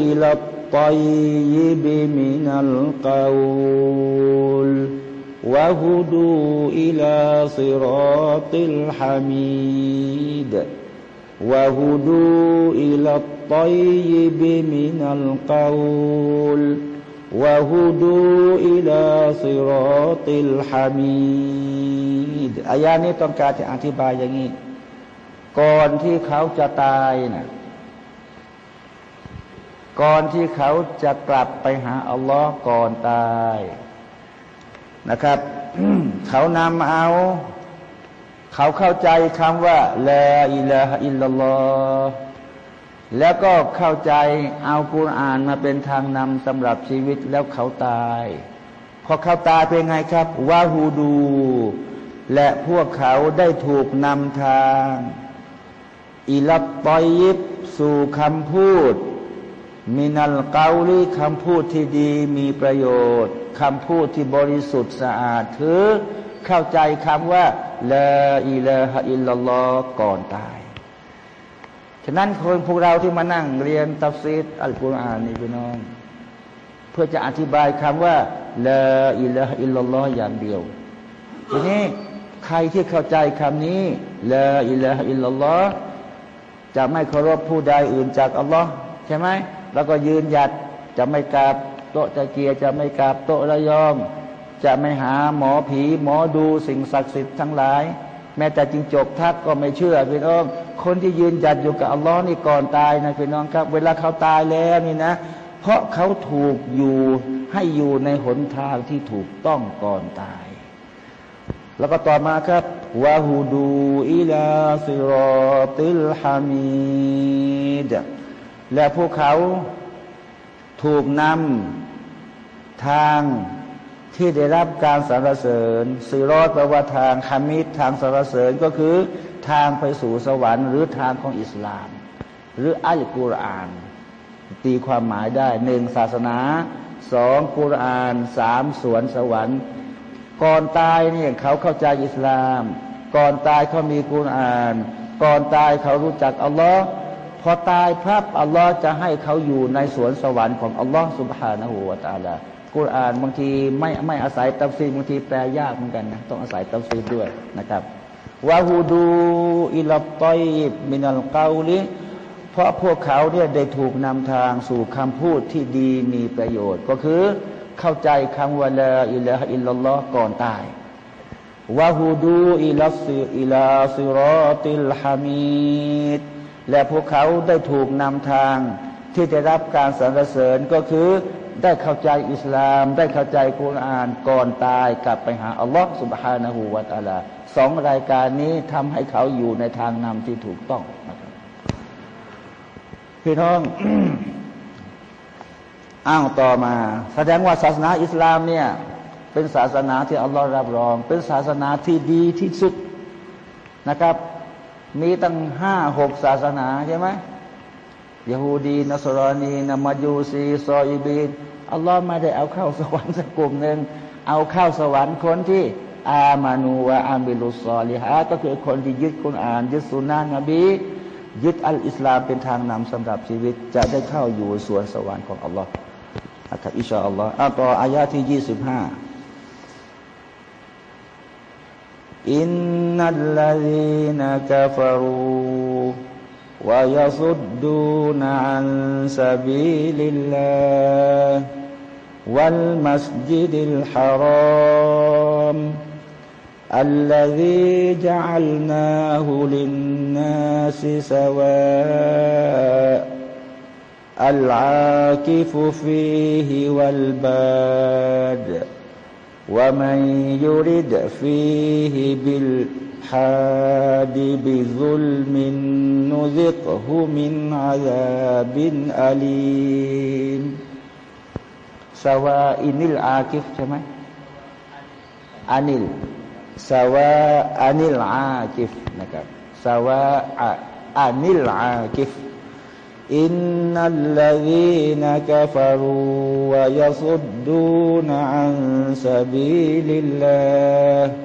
อิลัตตยิบิมินัลกาวล وهدوا إلى صراط الحميد وهدوا إلى الطيب من القول وهدوا إلى صراط الحميد อายานี้ต้องการจะอธิบายอย่างนี้ ก่อนที่เขาจะตายนะก่อนที่เขาจะกลับไปหาอัลลอฮ์ก่อนตาย นะครับเขานำเอา เขาเข้าใจคำว่าละอิละอิลลัลลอฮแล้วก็เข้าใจเอากุรอานมาเป็นทางนำสำหรับชีวิตแล้วเขาตาย พอเขาตายเป็นไงครับวาฮูดู และพวกเขาได้ถูกนำทางอิลับปอยิบสู่คำพูด มินัลเกาลีคำพูดที่ดีมีประโยชน์ คำพูดที่บริสุทธิ์สะอาดถือเข้าใจคำว่าละอิละฮะอิลลัลลอฮก่อนตาย ฉะนั้นคนพวกเราที่มานั่งเรียนตัฟซีรอัลกุรอานนี่พี่น้อง เพื่อจะอธิบายคำว่าلا إله إلا الله อย่างเดียว ทีนี้ใครที่เข้าใจคำนี้لا إله إلا الله จะไม่เคารพผู้ใดอื่นจากอัลลอฮ์ใช่ไหมแล้วก็ยืนหยัดจะไม่กราบ โตตะเกียจะไม่กราบโตระยอง จะไม่หาหมอผีหมอดูสิ่งศักดิ์สิทธิ์ทั้งหลาย แม้แต่จิงจกทักก็ไม่เชื่อพี่น้อง คนที่ยืนหยัดอยู่กับอัลลอฮ์นี่ก่อนตายนะพี่น้องครับ เวลาเขาตายแล้วนี่นะ เพราะเขาถูกอยู่ให้อยู่ในหนทางที่ถูกต้องก่อนตาย แล้วก็ต่อมาครับวะฮูดูอิลาซิรอติลฮามิดและพวกเขาถูกนำ ทางที่ได้รับการสรรเสริญสือรอดแปลว่าทางคามิดทางสรรเสริญก็คือทางไปสู่สวรรค์ หรือทางของอิสลาม หรืออัลกุรอาน ตีความหมายได้หนึ่งศาสนาสองกุรอานสามสวนสวรรค์ ก่อนตายเนี่ยเขาเข้าใจอิสลาม ก่อนตายเขามีกุรอาน ก่อนตายเขารู้จักอัลลอฮ์พอตายพรับอัลลอฮ์จะให้เขาอยู่ในสวนสวรรค์ของอัลลอฮ์สุบฮานะฮูวาตาลา กุรอานบางทีไม่ไม่อาศัยตัฟซีรบางทีแปลยากเหมือนกันนะต้องอาศัยตัฟซีรด้วยนะครับوهدوا إلى الطيب من القول เพราะพวกเขาเนี่ยได้ถูกนำทางสู่คำพูดที่ดีมีประโยชน์ ก็คือเข้าใจคำว่าلا إله إلا الله ก่อนตายوهدوا إلى إلى صراط الحميد และพวกเขาได้ถูกนำทางที่ได้รับการสรรเสริญก็คือ ได้เข้าใจอิสลาม ได้เข้าใจกุรอานก่อนตายกลับไปหาอัลลอฮ์สุบฮานะฮูวาตาลาสองรายการนี้ทำให้เขาอยู่ในทางนำที่ถูกต้องนะครับพี่น้องอ้างต่อมา แสดงว่าศาสนาอิสลามเนี่ยเป็นศาสนาที่อัลลอฮ์รับรอง เป็นศาสนาที่ดีที่สุดนะครับ มีตั้งห้าหกศาสนาใช่ไหม ยาฮูดีนัสรอนีนามายูซีซออีบีนอัลลอฮ์ไม่ได้เอาเข้าสวรรค์สักกลุ่มหนึ่งเอาเข้าสวรรค์คนที่อามานูวะอามิลุสซอลิฮะก็คือคนที่ยึดคุณอ่าน ยึดสุนนะนบี ยึดอัลอิสลามเป็นทางนำสำหรับชีวิต จะได้เข้าอยู่สวนสวรรค์ของอัลลอฮ์นะครับอิชาอัลลอฮ์อะต่ออายาที่ยี่สิบห้าอินนัลลดีนกาฟารู ويصدون عن سبيل الله والمسجد الحرام الذي جعلناه للناس سواء العاكف فيه والباد ومن يرد فيه بالحاد بظلم نذقه من عذاب أليم سواء العاكف ใช่ไหมอานิลสวาอานิลอากิฟนะครับสวาอานิลอากิฟ إن الذين كفروا ويصدون عن سبيل الله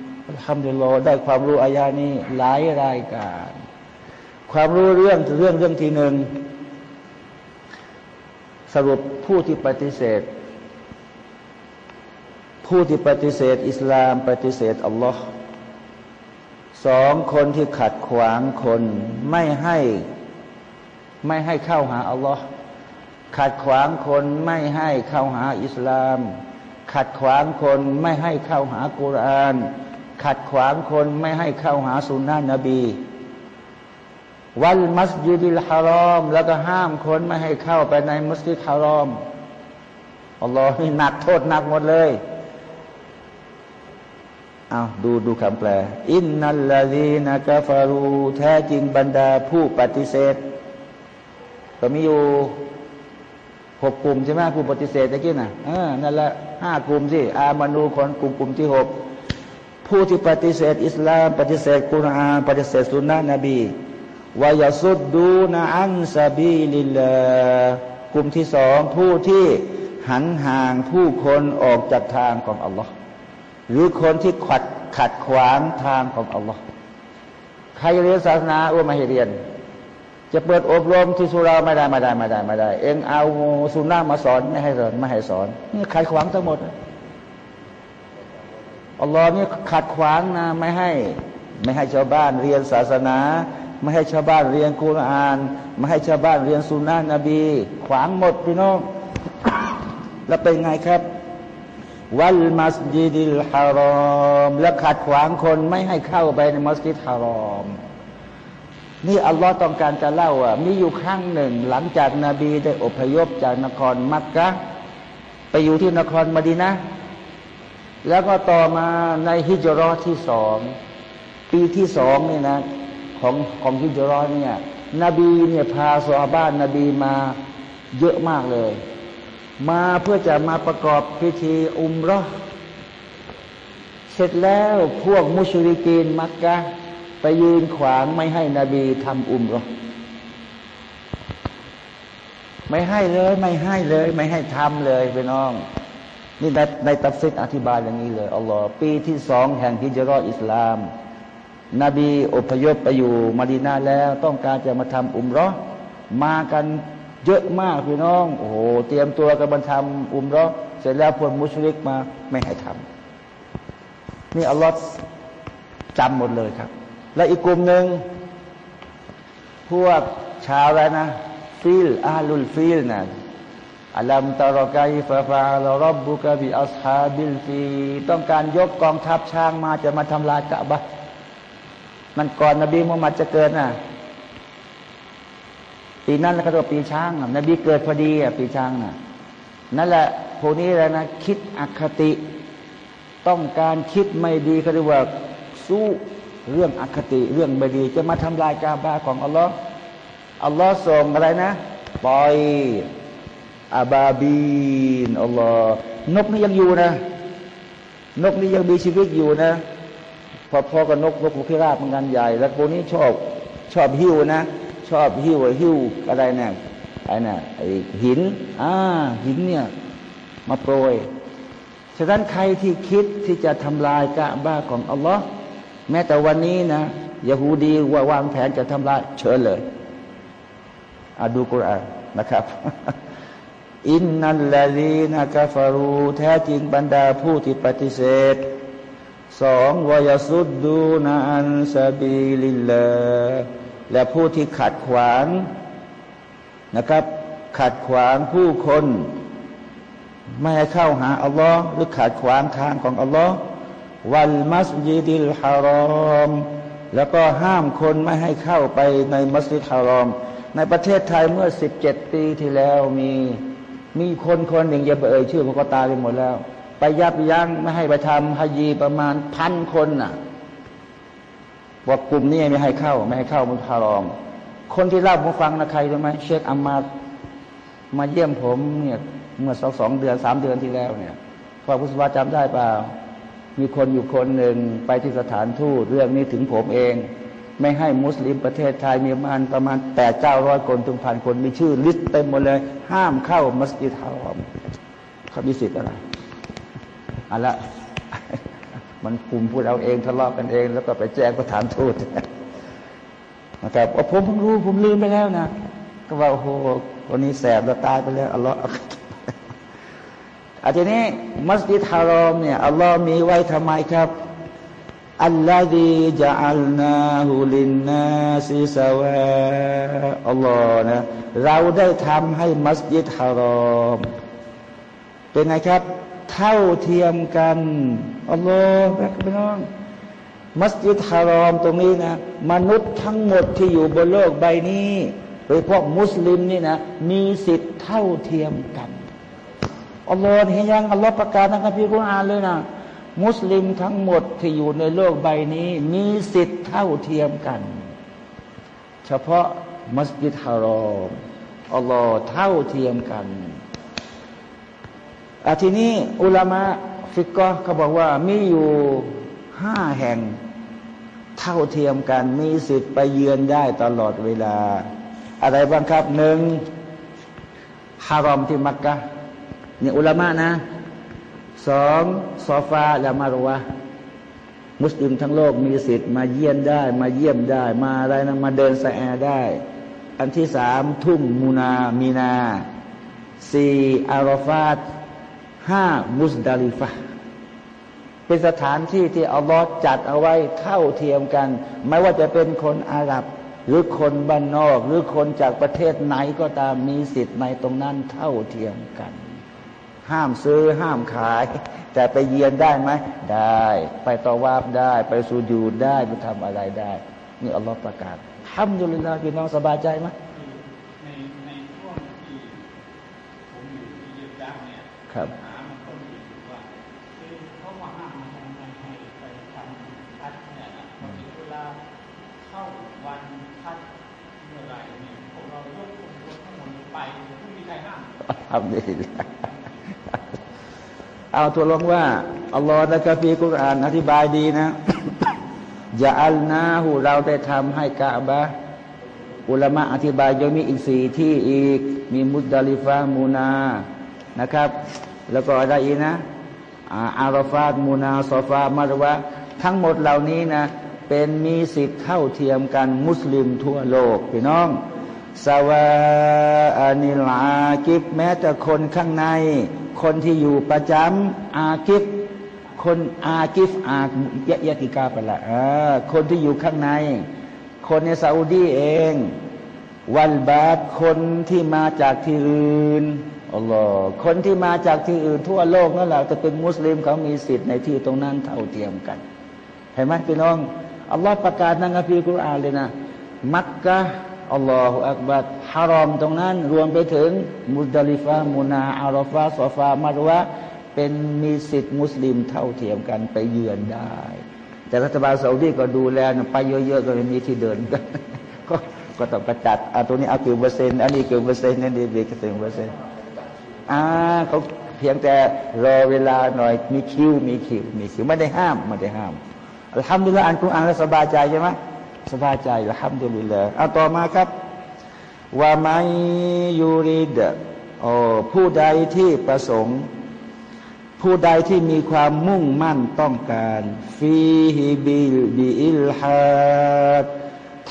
ฮัมดุลโลได้ความรู้อายานี้หลายรายการ ความรู้เรื่องเรื่องเรื่องทีหนึ่งสรุปผู้ที่ปฏิเสธ ผู้ที่ปฏิเสธ อิสลามปฏิเสธอัลลอฮ์สองคนที่ขัดขวางคนไม่ให้ไม่ให้เข้าหาอัลลอฮ์ขัดขวางคนไม่ให้เข้าหาอิสลาม ขัดขวางคนไม่ให้เข้าหากุรอาน ขัดขวางคนไม่ให้เข้าหาสุนนะนบี วันมัสยิดิลฮารอม แล้วก็ห้ามคนไม่ให้เข้าไปในมัสยิดฮารอมอัลลอฮ์นี่หนักโทษหนักหมดเลยเอาดูดูคำแปล อินนัลลาดีนกาฟารูแท้จริงบรรดาผู้ปฏิเสธ ก็มีอยู่หกกลุ่มใช่ไหมผู้ปฏิเสธตะกี้น่ะเออนั่นแหละห้ากลุ่มสิ อามานูคนกลุ่มกลุ่มที่หก ผู้ที่ปฏิเสธอิสลาม ปฏิเสธกุรอานปฏิเสธสุนนะนบีวายาสุดดูนะอันซาบีลิลกลุ่มที่สองผู้ที่หันห่างผู้คนออกจากทางของอัลลอฮ์หรือคนที่ขัดขัดขวางทางของอัลลอฮ์ใครเรียนศาสนาอ้วมาให้เรียน จะเปิดอบรมที่สุราไม่ได้ไม่ได้ไม่ได้ไม่ได้ เองเอาสุนามาสอนไม่ให้สอนไม่ให้สอนนี่ขัดขวางทั้งหมด อัลลอฮ์นี่ขัดขวางนะไม่ให้ ไม่ให้ชาวบ้านเรียนศาสนา ไม่ให้ชาวบ้านเรียนกุรอาน ไม่ให้ชาวบ้านเรียนสุนนะนบี ขวางหมดพี่น้อง แล้วเป็นไงครับวัลมัสยิดิลฮารอม และขัดขวางคนไม่ให้เข้าไปในมัสยิดฮารอม นี่อัลลอฮ์ต้องการจะเล่าอะมีอยู่ครั้งหนึ่ง หลังจากนาบีได้อพยพจากนครมักกะไปอยู่ที่นครมดีนะ แล้วก็ต่อมาในฮิจรอที่สองปีที่สองเนี่ยนะของของฮิจรอเนี่ยนบีเนี่ยพาสวาบ้านนบีมาเยอะมากเลย มาเพื่อจะมาประกอบพิธีอุมรอเสร็จแล้วพวกมุชริกีนมักกะไปยืนขวางไม่ให้นบีทำอุมรอไม่ให้เลย ไม่ให้เลย ไม่ให้ทำเลยไปน้อง นี่ในในตัฟซิดอธิบายอย่างนี้เลยอัลลอฮ์ปีที่สองแห่งฮิจรออิสลาม นบีอพยพไปอยู่มาดีนาแล้ว ต้องการจะมาทำอุมรอมากันเยอะมากพี่น้อง โอ้โหเตรียมตัวกันมาทำอุมรอเสร็จแล้วพวกมุชริกมาไม่ให้ทำนี่อัลลอฮ์จำหมดเลยครับ และอีกกลุ่มหนึ่งพวกชาวอะไรนะ فيل أهل الفيل นะ ألم تر كيف فعل ربك بأصحاب الفيل ต้องการยกกองทัพช้างมาจะมาทำลายกะบะมันก่อนนบีมุฮัมมัดจะเกิดน่ะปีนั้นแล้วก็ตัวปีช้างนบีเกิดพอดีอะปีช้างน่ะนั่นแหละพวกนี้แหละนะคิดอคติ ต้องการคิดไม่ดีเขาเรียกว่าสู้เรื่องอคติเรื่องไม่ดี จะมาทำลายกาบาของอัลลอฮ์อัลลอฮ์ส่งอะไรนะปล่อย อาบาบีนอัลลอฮ์นกนี่ยังอยู่นะ นกนี่ยังมีชีวิตอยู่นะพอพอกับนกนกพิราบมันกันใหญ่ แล้วพวกนี้ชอบชอบหิวนะ ชอบหิวหิวอะไรนะไอ้น่ะไอ้หินอ่าหินเนี่ยมาโปรยฉะนั้นใครที่คิดที่จะทำลายกะบ้าของอัลลอฮ์แม้แต่วันนี้นะยะฮูดีว่าวางแผนจะทำลายเชิญเลยอ่าดูกุรอานนะครับ อินนัลลาลีนากาฟารูแท้จริงบรรดาผู้ที่ปฏิเสธสองวายสุดดูนาอันซาบีลิลลาและผู้ที่ขัดขวางนะครับ ขัดขวางผู้คน ไม่ให้เข้าหาอัลลอฮ์หรือขัดขวางทางของอัลลอฮ์วันมัสยิดิลฮารอม แล้วก็ห้ามคนไม่ให้เข้าไปในมัสยิดฮารอม ในประเทศไทยเมื่อสิบเจ็ดปีที่แล้วมี มีคนคนหนึ่งอย่าไปเอ่ยชื่อเพราก็ตายไปหมดแล้ว ไปยับยั้งไม่ให้ไปทำฮายีประมาณพันคนน่ะว่ากลุ่มนี้ไม่ให้เข้า ไม่ให้เข้ามุทารอม คนที่เล่าผมฟังนะใครรู้ไหมเชคอัมมามาเยี่ยมผมเนี่ยเมื่อสองสองเดือนสามเดือนที่แล้วเนี่ยพอพุทธวาจำได้เปล่า มีคนอยู่คนหนึ่งไปที่สถานทูตเรื่องนี้ถึงผมเอง ไม่ให้มุสลิมประเทศไทยมีประมาณประมาณแปดเก้าร้อยคนถึงพันคนมีชื่อลิสต์เต็มหมดเลย ห้ามเข้ามัสยิดฮารอมเขามีสิทธิ์อะไรอันละมันคุมพูดเอาเองทะเลาะกันเอง แล้วก็ไปแจ้งประธานทูตนะครับว่าผมผมรู้ผมลืมไปแล้วนะก็ว่าโอ้โหวันนี้แสบแล้วตายไปแล้วอัลลอฮ์อาทีนี้มัสยิดฮารอมเนี่ยอัลลอฮ์มีไว้ทำไมครับ อัลลอฮีจะอัลนาฮุลินนาซิสวาอัลลอฮ์นะเราได้ทำให้มัสยิดฮารอม เป็นไงครับ เท่าเทียมกันอัลลอฮ์แบกไปน้อง มัสยิดฮารอมตรงนี้นะ มนุษย์ทั้งหมดที่อยู่บนโลกใบนี้โดยเฉพาะมุสลิมนี่นะ มีสิทธิ์เท่าเทียมกันอัลลอฮ์เห็นยังอัลลอฮ์ประกาศในคัมภีร์กุรอานเลยนะ มุสลิมทั้งหมดที่อยู่ในโลกใบนี้ มีสิทธิ์เท่าเทียมกัน เฉพาะมัสยิดฮารอมอัลลอฮ์เท่าเทียมกันอาทีนี้อุลามะฟิกกอเขาบอกว่ามีอยู่ห้าแห่งเท่าเทียมกัน มีสิทธิ์ไปเยือนได้ตลอดเวลา อะไรบ้างครับหนึ่งฮารอมที่มักกะเนี่ยอุลามะนะ สองซอฟาและมารวะมุสลิมทั้งโลกมีสิทธิ์มาเยี่ยมได้ มาเยี่ยมได้ มาอะไรนะมาเดินสแอได้ อันที่สามทุ่มมูนามีนาสี่อารอฟาตห้ามุสดาลิฟะเป็นสถานที่ที่อัลลอฮ์จัดเอาไว้เท่าเทียมกัน ไม่ว่าจะเป็นคนอาหรับ หรือคนบ้านนอก หรือคนจากประเทศไหนก็ตามมีสิทธิ์ในตรงนั้นเท่าเทียมกัน ห้ามซื้อห้ามขาย แต่ไปเยียนได้ไหมได้ ไปต่อวาบได้ ไปสูญูได้ไปทำอะไรได้ นี่อัลลอฮฺประกาศทำอยู่เลยนะพี่น้องสบายใจไหมในในช่วงที่ผมอยู่ที่เยิบยักเนี่ยครับหามันต้นอีกว่าคือเขาว่าห้ามมาทำงานให้ไปทำทัดเนี่ยนะพอถึงเวลาเข้าวันทัดเมื่อไรเนี่ยพวกเรายกคนทั้งห เอาตัวลงว่าอัลลอฮฺนะครับพี่กุรอานอธิบายดีนะยาอัลนาหูเราได้ทำให้กาบะอุลามะอธิบายยังมีอีกสี่ที่อีก มีมุดดาลิฟามูนานะครับ แล้วก็อะไรอีกนะอาราฟาตมูนาซอฟามารวะทั้งหมดเหล่านี้นะ เป็นมีสิทธิ์เท่าเทียมกันมุสลิมทั่วโลกพี่น้องสวาอานิลากิบแม้แต่คนข้างใน คนที่อยู่ประจำอากิบคนอากิฟอายะยะติกาไปละอคนที่อยู่ข้างใน คนในซาอุดีเอง วันบาดคนที่มาจากที่อื่นอัลลอฮ์คนที่มาจากที่อื่นทั่วโลกนั่นแหละจะเป็นมุสลิมเขามีสิทธิ์ในที่ตรงนั้นเท่าเทียมกันเห็นไหมพี่น้องอัลลอฮ์ประกาศในคัมภีร์กุรอานเลยนะ มักกะอัลลอฮฺอักบัด ฮารอมตรงนั้น รวมไปถึงมุดาลิฟามุนาอารอฟาซอฟามารวะเป็นมีสิทธิ์มุสลิมเท่าเทียมกันไปเยือนได้ แต่รัฐบาลซาอุดีก็ดูแลไปเยอะๆก็ไม่มีที่เดินกันก็ก็ต้องกระจัดเอาตัวนี้เอากี่เปอร์เซ็นต์อันนี้กี่เปอร์เซ็นต์นั่นดีเบกี่เปอร์เซ็นต์อ่าเขาเพียงแต่รอเวลาหน่อยมีคิวมีคิวมีคิวไม่ได้ห้ามไม่ได้ห้ามทำดูแลอ่านกุรอานแล้วสบายใจใช่ไหมสบายใจละฮัมดุลิลลาห์เอาต่อมาครับ ว่าไม่ยูริดโอ้ผู้ใดที่ประสงค์ ผู้ใดที่มีความมุ่งมั่นต้องการ فيه بإلحاد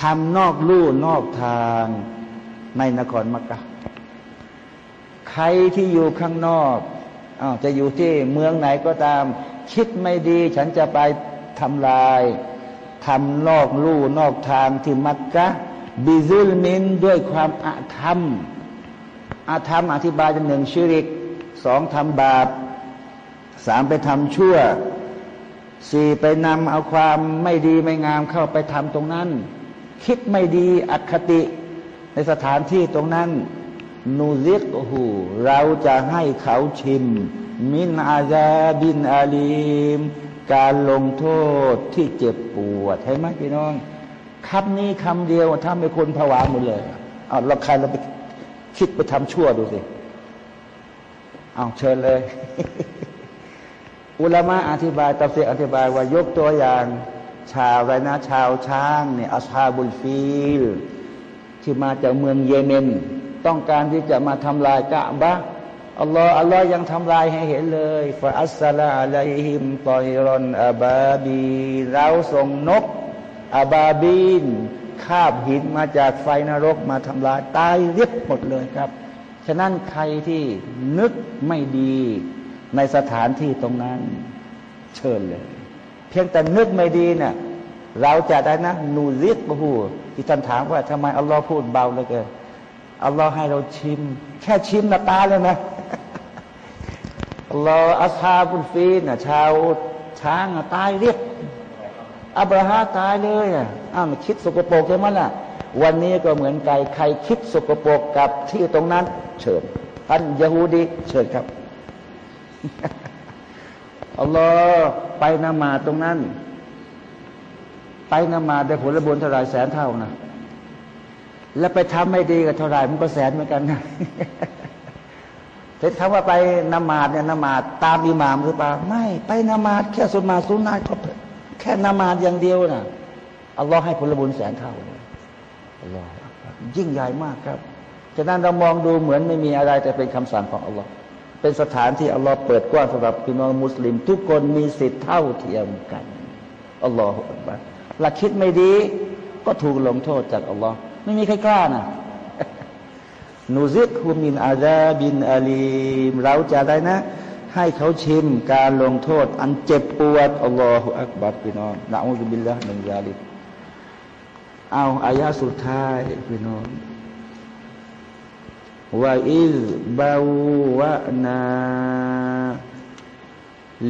ทำนอกลู่นอกทางในนครมักกะใครที่อยู่ข้างนอกอ้าวจะอยู่ที่เมืองไหนก็ตาม คิดไม่ดี ฉันจะไปทำลายทำนอกลู่นอกทางที่มักกะ บิซิลมินด้วยความอาธรรมอาธรรมอธิบายเป็นหนึ่งชิริกสองทำบาปสามไปทำชั่วสี่ไปนำเอาความไม่ดีไม่งามเข้าไปทำตรงนั้น คิดไม่ดีอคติในสถานที่ตรงนั้น นูซิกหูเราจะให้เขาชิม มินอาซาบินอาลีม การลงโทษที่เจ็บปวดใช่ไหมพี่น้อง คำนี้คำเดียวทำให้คนผวาหมดเลยเอาเราใครเราไปคิดไปทำชั่วดูสิเอาเชิญเลย อุลามะอธิบายตัฟเสอธิบายว่ายกตัวอย่างชาวไรนะชาวช้างเนี่ยอัชาบุลฟีล ที่มาจากเมืองเยเมน ต้องการที่จะมาทำลายกะบะอัลลอฮ์อัลลอฮ์ยังทำลายให้เห็นเลยฟาอัสซาลาอะลัยฮิมตอยรอนอาบาบีเราส่งนก อาบาบีนคาบหินมาจากไฟนรกมาทำลายตายเรียบหมดเลยครับ ฉะนั้นใครที่นึกไม่ดีในสถานที่ตรงนั้น เชิญเลย เพียงแต่นึกไม่ดีเนะ่ยเราจะได้นะนูริกบหูที่ท่านถามว่าทำไมอัลลอฮ์พูดเบาเลยเกินอัลลอฮ์ให้เราชิม แค่ชิมนะตาเลยนะอัลลอฮ์อัชาบุลฟีนชาวช้างตายเรียบ อับราฮัมตายเลยอะอ้าวคิดสกปรกใช่ไหมล่ะ วันนี้ก็เหมือนไก่ใครคิดสกปรกกับที่ตรงนั้น เชิญท่านยะฮูดีเชิญครับอัลลอฮ์ไปนมาตรงนั้น ไปนมาได้ผลบุญเท่าไรแสนเท่านะแล้วไปทำไม่ดีกับเท่าไรมันก็แสนเหมือนกันนะถ้าว่าไปนมาดเนี่ยนมาดตามอิหมามหรือเปล่า ไม่ ไปนมาดแค่สุนมาสุนนาก็ แค่นมาดอย่างเดียวนะอัลลอฮ์ให้ผลบุญแสนเท่าเลยอัลลอฮ์ยิ่งใหญ่มากครับ ฉะนั้นเรามองดูเหมือนไม่มีอะไรแต่เป็นคำสั่งของอัลลอฮ์เป็นสถานที่อัลลอฮ์เปิดกว้างสำหรับพี่น้องมุสลิม ทุกคนมีสิทธิ์เท่าเทียมกันอัลลอฮฺอัลลอฮหลักคิดไม่ดีก็ถูกลงโทษจากอัลลอฮ์ไม่มีใครกล้านะนูซิกฮุมินอาดาบินอาลีมเราจะได้นะ ให้เขาชิมการลงโทษ อันเจ็บปวดอัลลอฮฺอักบัรพี่น้องนะอูซุบิลละมินยาลิเอาอายะสุดท้ายพี่น้องว่าอิลบาวะนา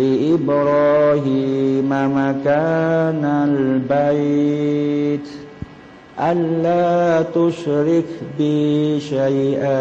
ลีอิบรอฮิมามากานัลบัยต์อัลลาตุชริกบิชัยอา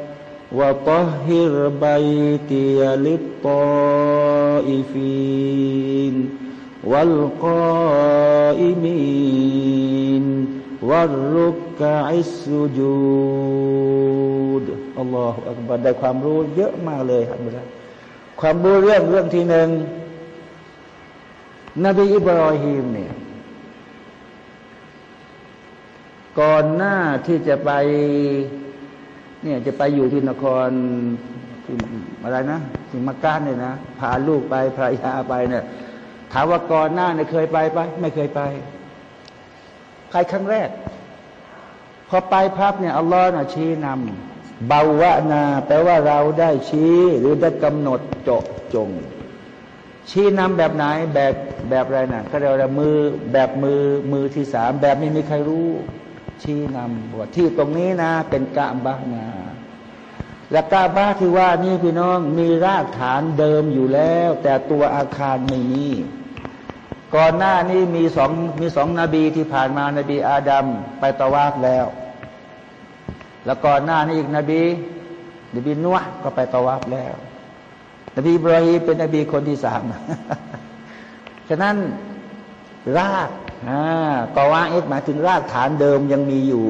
وطهر بيتي للطائفين والقائمين والركع السجود อัลลอฮฺอักบัรได้ความรู้เยอะมากเลยครับความรู้เรื่องเรื่องที่หนึ่ง นบีอิบรอฮีมเนี่ย ก่อนหน้าที่จะไป เนี่ยจะไปอยู่ที่นครที่อะไรนะที่มักกะเนี่ยนะพาลูกไปภรรยาไปเนี่ยถามว่าก่อนหน้าเนี่ยเคยไปไปไม่เคยไป ใครครั้งแรก พอไปพับเนี่ยอัลลอฮ์น่ะชี้นำเบาวะนา แปลว่าเราได้ชี้หรือได้กำหนดเจาะจง ชี้นำแบบไหนแบบแบบอะไรนะเขาเรียกว่ามือแบบมือมือที่สามแบบไม่มีใครรู้ ชี้นำว่าที่ตรงนี้นะ เป็นกะบะนา และกาบะที่ว่านี่พี่น้องมีรากฐานเดิมอยู่แล้ว แต่ตัวอาคารไม่มี ก่อนหน้านี้มีสองมีสองนบีที่ผ่านมานบีอาดัมไปตะวาฟแล้ว แล้วก่อนหน้านี้อีกนบีนบีนัวก็ไปตะวาฟแล้ว นบีบราฮิมเป็นนบีคนที่สามฉะนั้นราก กอวาอิดหมายถึงรากฐานเดิมยังมีอยู่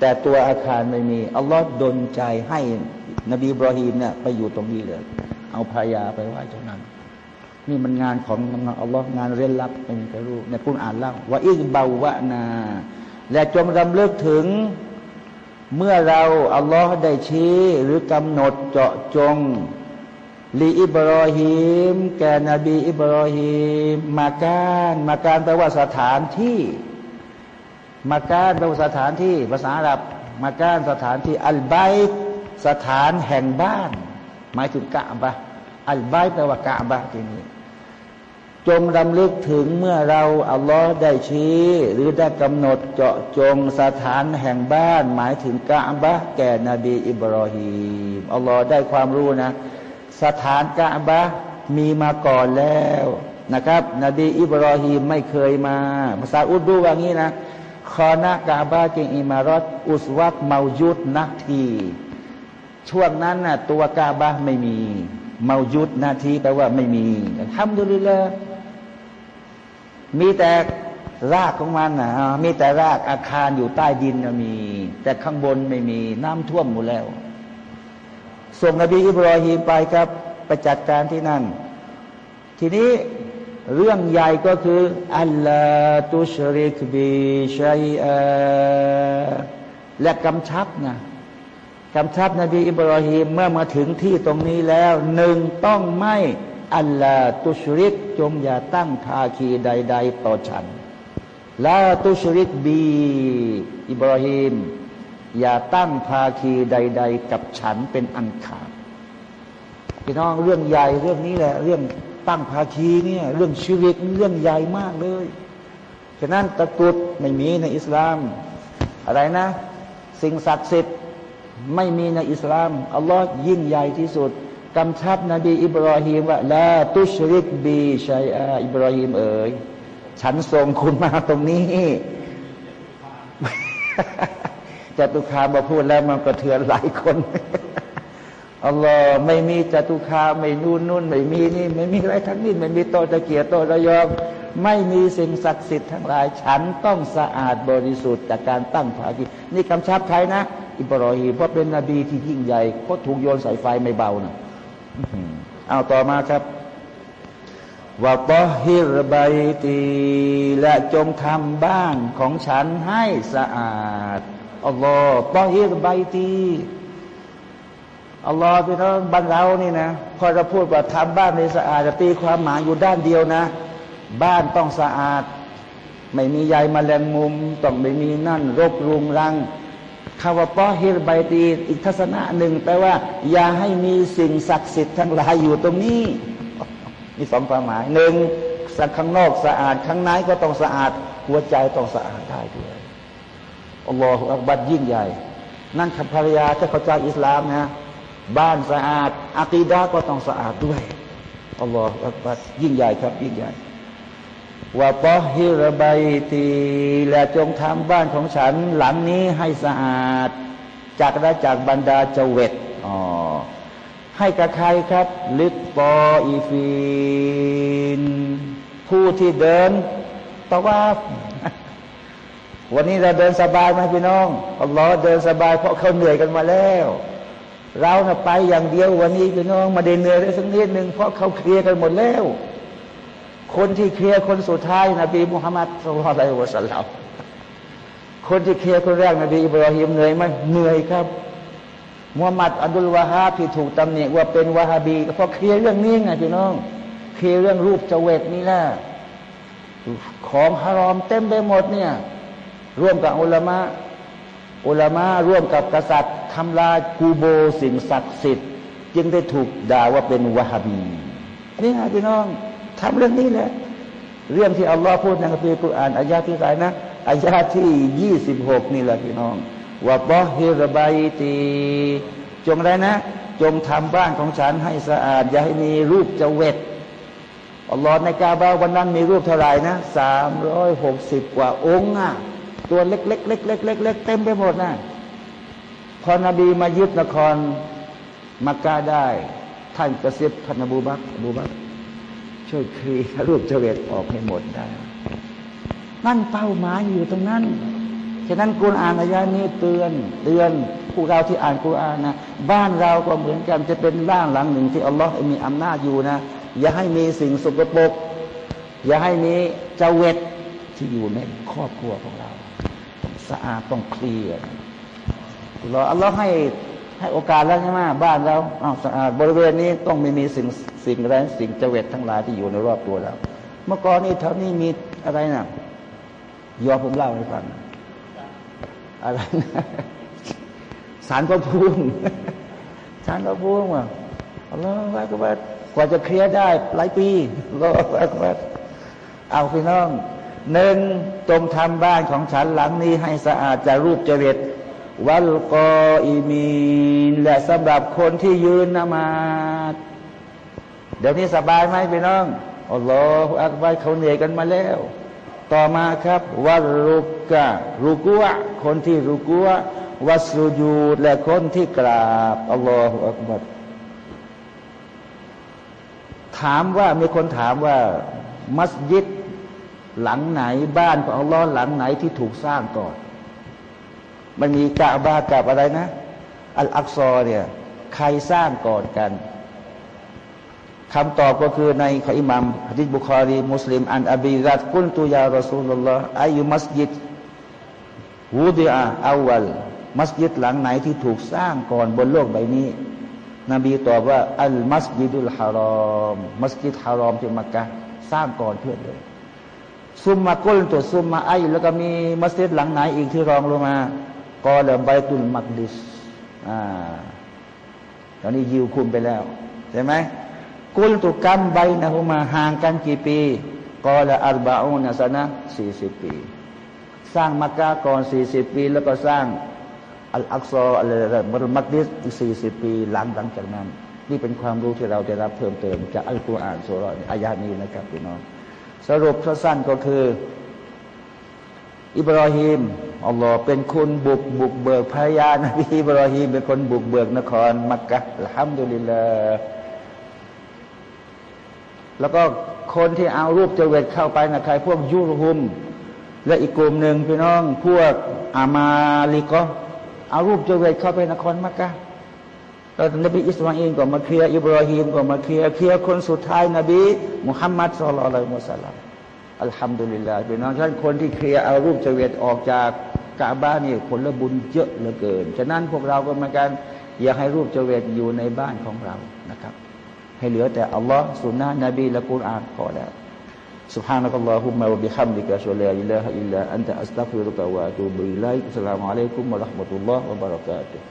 แต่ตัวอาคารไม่มีอัลลอฮ์ดนใจให้นบีบรอฮีมเนี่ยไปอยู่ตรงนี้เลย เอาภรรยาไปไหว้ตรงนั้น นี่มันงานของอัลลอฮ์งานเร้นลับไม่มีใครรู้ในคุณอ่านเล่าว่าอิบาวะนา และจงรำเลึกถึง เมื่อเราอัลลอฮ์ได้ชี้หรือกำหนดเจาะจง ลีอิบรอฮิมแกนบีอิบรอฮิมมาการมาการแปลว่าสถานที่มาการแปลว่าสถานที่ ภาษาอาหรับมาการสถานที่อัลไบสถานแห่งบ้าน หมายถึงกะบะอัลไบแปลว่ากะบะที่นี้จงรำลึกถึงเมื่อเราอัลลอฮ์ได้ชี้ หรือได้กำหนดเจาะจงสถานแห่งบ้าน หมายถึงกะบะแก่นบีอิบรอฮีมอัลลอฮ์ได้ความรู้นะ สถานกะบะมีมาก่อนแล้วนะครับ นบีอิบรอฮีมไม่เคยมา ภาษาอุดดูว่างี้นะคอนะกาบาเกงอิมารอตอุสวัตเมายุดนักที ช่วงนั้นน่ะตัวกาบะไม่มี เมายุดนาทีแปลว่าไม่มีทำดูเลยเลยมีแต่รากของมันนะมีแต่รากอาคารอยู่ใต้ดินมี แต่ข้างบนไม่มี น้ำท่วมหมดแล้ว ส่งนบีอิบรอฮีมไปครับไปจัดการที่นั่น ทีนี้เรื่องใหญ่ก็คืออัลลอฮฺตุชริกบีชัยอและกำชับนะกำชับนบีอิบราฮิมเมื่อมาถึงที่ตรงนี้แล้วหนึ่งต้องไม่อัลลอฮฺตุชริกจงอย่าตั้งภาคีใด ๆ ต่อฉันลาตุชริกบี อิบราฮิม อย่าตั้งภาคีใด ๆ กับฉันเป็นอันขาดพี่น้องเรื่องใหญ่เรื่องนี้แหละ เรื่องตั้งภาคีเนี่ย เรื่องชีวิตเรื่องใหญ่มากเลยฉะนั้นตะกุดไม่มีในอิสลาม อะไรนะ สิ่งศักดิ์สิทธิ์ไม่มีในอิสลามอัลลอฮ์ยิ่งใหญ่ที่สุดกำชับนบีอิบราฮิมว่าลาตุชริกบีชัยอาอิบราฮิมเอ๋ยฉันส่งคุณมาตรงนี้ จตุคามมาพูดแล้วมันกระเทือนหลายคนอัลลอฮ์ไม่มีจตุคาไม่นู่นนู่นไม่มีนี่ ไม่มีอะไรทั้งนี้ไม่มีโตตะเกียรโตตะยอมไม่มีสิ่งศักดิ์สิทธิ์ทั้งหลาย ฉันต้องสะอาดบริสุทธิ์จากการตั้งภาคีนี่คำชับใครนะ อิบรอฮีเพราะเป็นนบีที่ยิ่งใหญ่เพราะถูกโยนใส่ไฟไม่เบานะเอาต่อมาครับว่าปอฮิรบายตีและจงทำบ้านของฉันให้สะอาด อัลลอฮ์ปอฮิรบตีอัลลอฮ์พี่น้องบ้านเรานี่นะพอจะพูดว่าทำบ้านในสะอาดจะตีความหมายอยู่ด้านเดียวนะ บ้านต้องสะอาด ไม่มีใยแมลงมุม ต้องไม่มีนั่นรกรุงรังคำว่าปอฮิรบตีอีกทัศนะหนึ่งแปลว่า อย่าให้มีสิ่งศักดิ์สิทธิ์ทั้งหลายอยู่ตรงนี้มีสองความหมายหนึ่งสักข้างนอกสะอาดข้างในก็ต้องสะอาด หัวใจต้องสะอาดได้ด้วย อัลลอฮฺอักบัดยิ่งใหญ่ นั่นคำภรรยาถ้าเขาใจอิสลามนะบ้านสะอาดอากีดาก็ต้องสะอาดด้วยอัลลอฮฺอักบัดยิ่งใหญ่ครับ ยิ่งใหญ่ว่าปอฮิรบายตีและจงทำบ้านของฉันหลังนี้ให้สะอาด จากได้จากบรรดาเจเวตอ๋อให้กับใครครับ ลิปปออีฟีนผู้ที่เดินตะวา วันนี้เราเดินสบายไหมพี่น้องอัลลอฮ์เดินสบาย เพราะเขาเหนื่อยกันมาแล้ว เราน่ะไปอย่างเดียววันนี้พี่น้องมาเดินเหนื่อยได้สักนิดหนึ่งเพราะเขาเคลียร์กันหมดแล้ว คนที่เคลียร์คนสุดท้ายนบีมุฮัมมัดสุลลัลลอฮุสัลลัมคนที่เคลียร์คนแรกนบีอิบราฮิมเหนื่อยไหมเหนื่อยครับมุฮัมมัดอับดุลวาฮาที่ถูกตำหนิว่าเป็นวาฮาบีเพราะเคลียร์เรื่องนี้ไงพี่น้อง เคลียร์เรื่องรูปเจเวตนี่แหละของฮารอมเต็มไปหมดเนี่ย ร่วมกับอุลามะอุลามะร่วมกับกษัตริย์ทำลายกูโบสิ่งศักดิ์สิทธิ์ จึงได้ถูกด่าว่าเป็นวาฮบีนี่ไงพี่น้องทำเรื่องนี้แหละเรื่องที่อัลลอฮ์พูดในคัมภีร์กุรอานอายาที่ไหนนะอายาที่ยี่สิบหกนี่แหละพี่น้องว่าบอฮิรบายตีจงไรนะ จงทำบ้านของฉันให้สะอาด อย่าให้มีรูปเจเวตอัลลอฮ์ในกาบาวันนั้นมีรูปเท่าไหร่นะสามร้อยหกสิบกว่าองค์อะ ตัวเล็กเล็กเล็กเล็กเล็กเล็กเต็มไปหมดนะพอนบีมายึดนครมักกะได้ ท่านกระซิบท่านอบูบักอบูบักช่วยคลีรูปเจเวตออกให้หมดได้ นั่นเป้าหมายอยู่ตรงนั้น ฉะนั้นกุรอานอายานี้เตือน เตือนพวกเราที่อ่านกุรอานนะ บ้านเราก็เหมือนกันจะเป็นร่างหลังหนึ่งที่อัลลอฮ์มีอำนาจอยู่นะ อย่าให้มีสิ่งสกปรก อย่าให้มีเจเวตที่อยู่ในครอบครัวของ สะอาดต้องเคลียร์เราอัลลอฮ์ให้ให้โอกาสแล้วใช่ไหมบ้านเราเอาสะอาดบริเวณนี้ต้องไม่มีสิ่งสิ่งแรงสิ่งเจเวตทั้งหลายที่อยู่ในรอบตัวเรา เมื่อก่อนนี้แถวนี้มีอะไรนะยอผมเล่าให้ฟังอะไรนะสารพระภูมิสารพระภูมิอะอัลลอฮฺว่าก็ว่ากว่าจะเคลียร์ได้หลายปีรอว่าก็ว่าเอาพี่น้อง หนึ่งจงทำบ้านของฉันหลังนี้ให้สะอาดจากรูปเจริญวัลกออีมีนและสำหรับคนที่ยืนนมาดเดี๋ยวนี้สบายไหมพี่น้องอัลลอฮฺอักบารเขาเหนื่อยกันมาแล้ว ต่อมาครับวัรุกะรุกัวคนที่ركع والسجود และคนที่กราบالله أكبر ถามว่ามีคนถามว่ามัสยิด หลังไหนบ้านของอัลลอฮ์หลังไหนที่ถูกสร้างก่อน มันมีกาบากับอะไรนะ อัลอักซอเนี่ยใครสร้างก่อนกันคำตอบก็คือในของอิมามฮะดิษบุคารีมุสลิม عن أبي ذر قلت يا رسول الله أي مسجدวูดีอาอาวัลมัสยิดหลังไหนที่ถูกสร้างก่อนบนโลกใบนี้ นบีตอบว่า อัลมัสยิดุลฮารอม มัสยิดฮารอมที่มักกะสร้างก่อนเพื่อนเลย ซุมมากุลตัวซุมมาไอแล้วก็มีมัสยิดหลังไหนอีกที่รองลงมากอเลบายตุลมักดิสอ่าตอนนี้ยิวคุมไปแล้วใช่ไหมกุลตุกัมใบนะฮุมาห่างกันกี่ปีกอละอัลบาอูนสนะสี่สิบปี สร้างมักกะก่อนสี่สิบปี แล้วก็สร้างอัลอักซออะไรมรมักดิสอีกสี่สิบปี หลังหลังจากนั้น นี่เป็นความรู้ที่เราได้รับเพิ่มเติมจากอัลกุรอานสุรอายานี้นะครับพี่น้อง สรุปสั้นก็คือ อิบราฮิมอัลลอฮ์เป็นคนบุกบุกเบิกพยานบีอิบราฮิมเป็นคนบุกเบิกนคร มักกะอัลฮัมดุลิลลาแล้วก็คนที่เอารูปเจเวตเข้าไปนะใครพวกยูรุม และอีกกลุ่มหนึ่งพี่น้อง พวกอามาลิก็เอารูปเจเวตเข้าไปนครมักกะ แล้วนบีอิสมาอินก็มาเคลียร์อิบราฮิมก็มาเคลียร์เคลียร์คนสุดท้ายนบีมุฮัมมัดสุลลัลมุสลัมอัลฮัมดุลิลลาห์พี่น้องท่านคนที่เคลียร์เอารูปเจเวตออกจากกาบ้านนี่ผลบุญเยอะเหลือเกิน ฉะนั้นพวกเราก็เหมือนกันอยากให้รูปเจเวตอยู่ในบ้านของเรานะครับ ให้เหลือแต่อัลลอฮ์สุนนะนบีและกุรอานพอแล้ว سبحانك اللهم وبحمدك أشهد أن لا إله إلا أنت أستغفرك وأتوب إليك السلام عليكم ورحمة الله وبركاته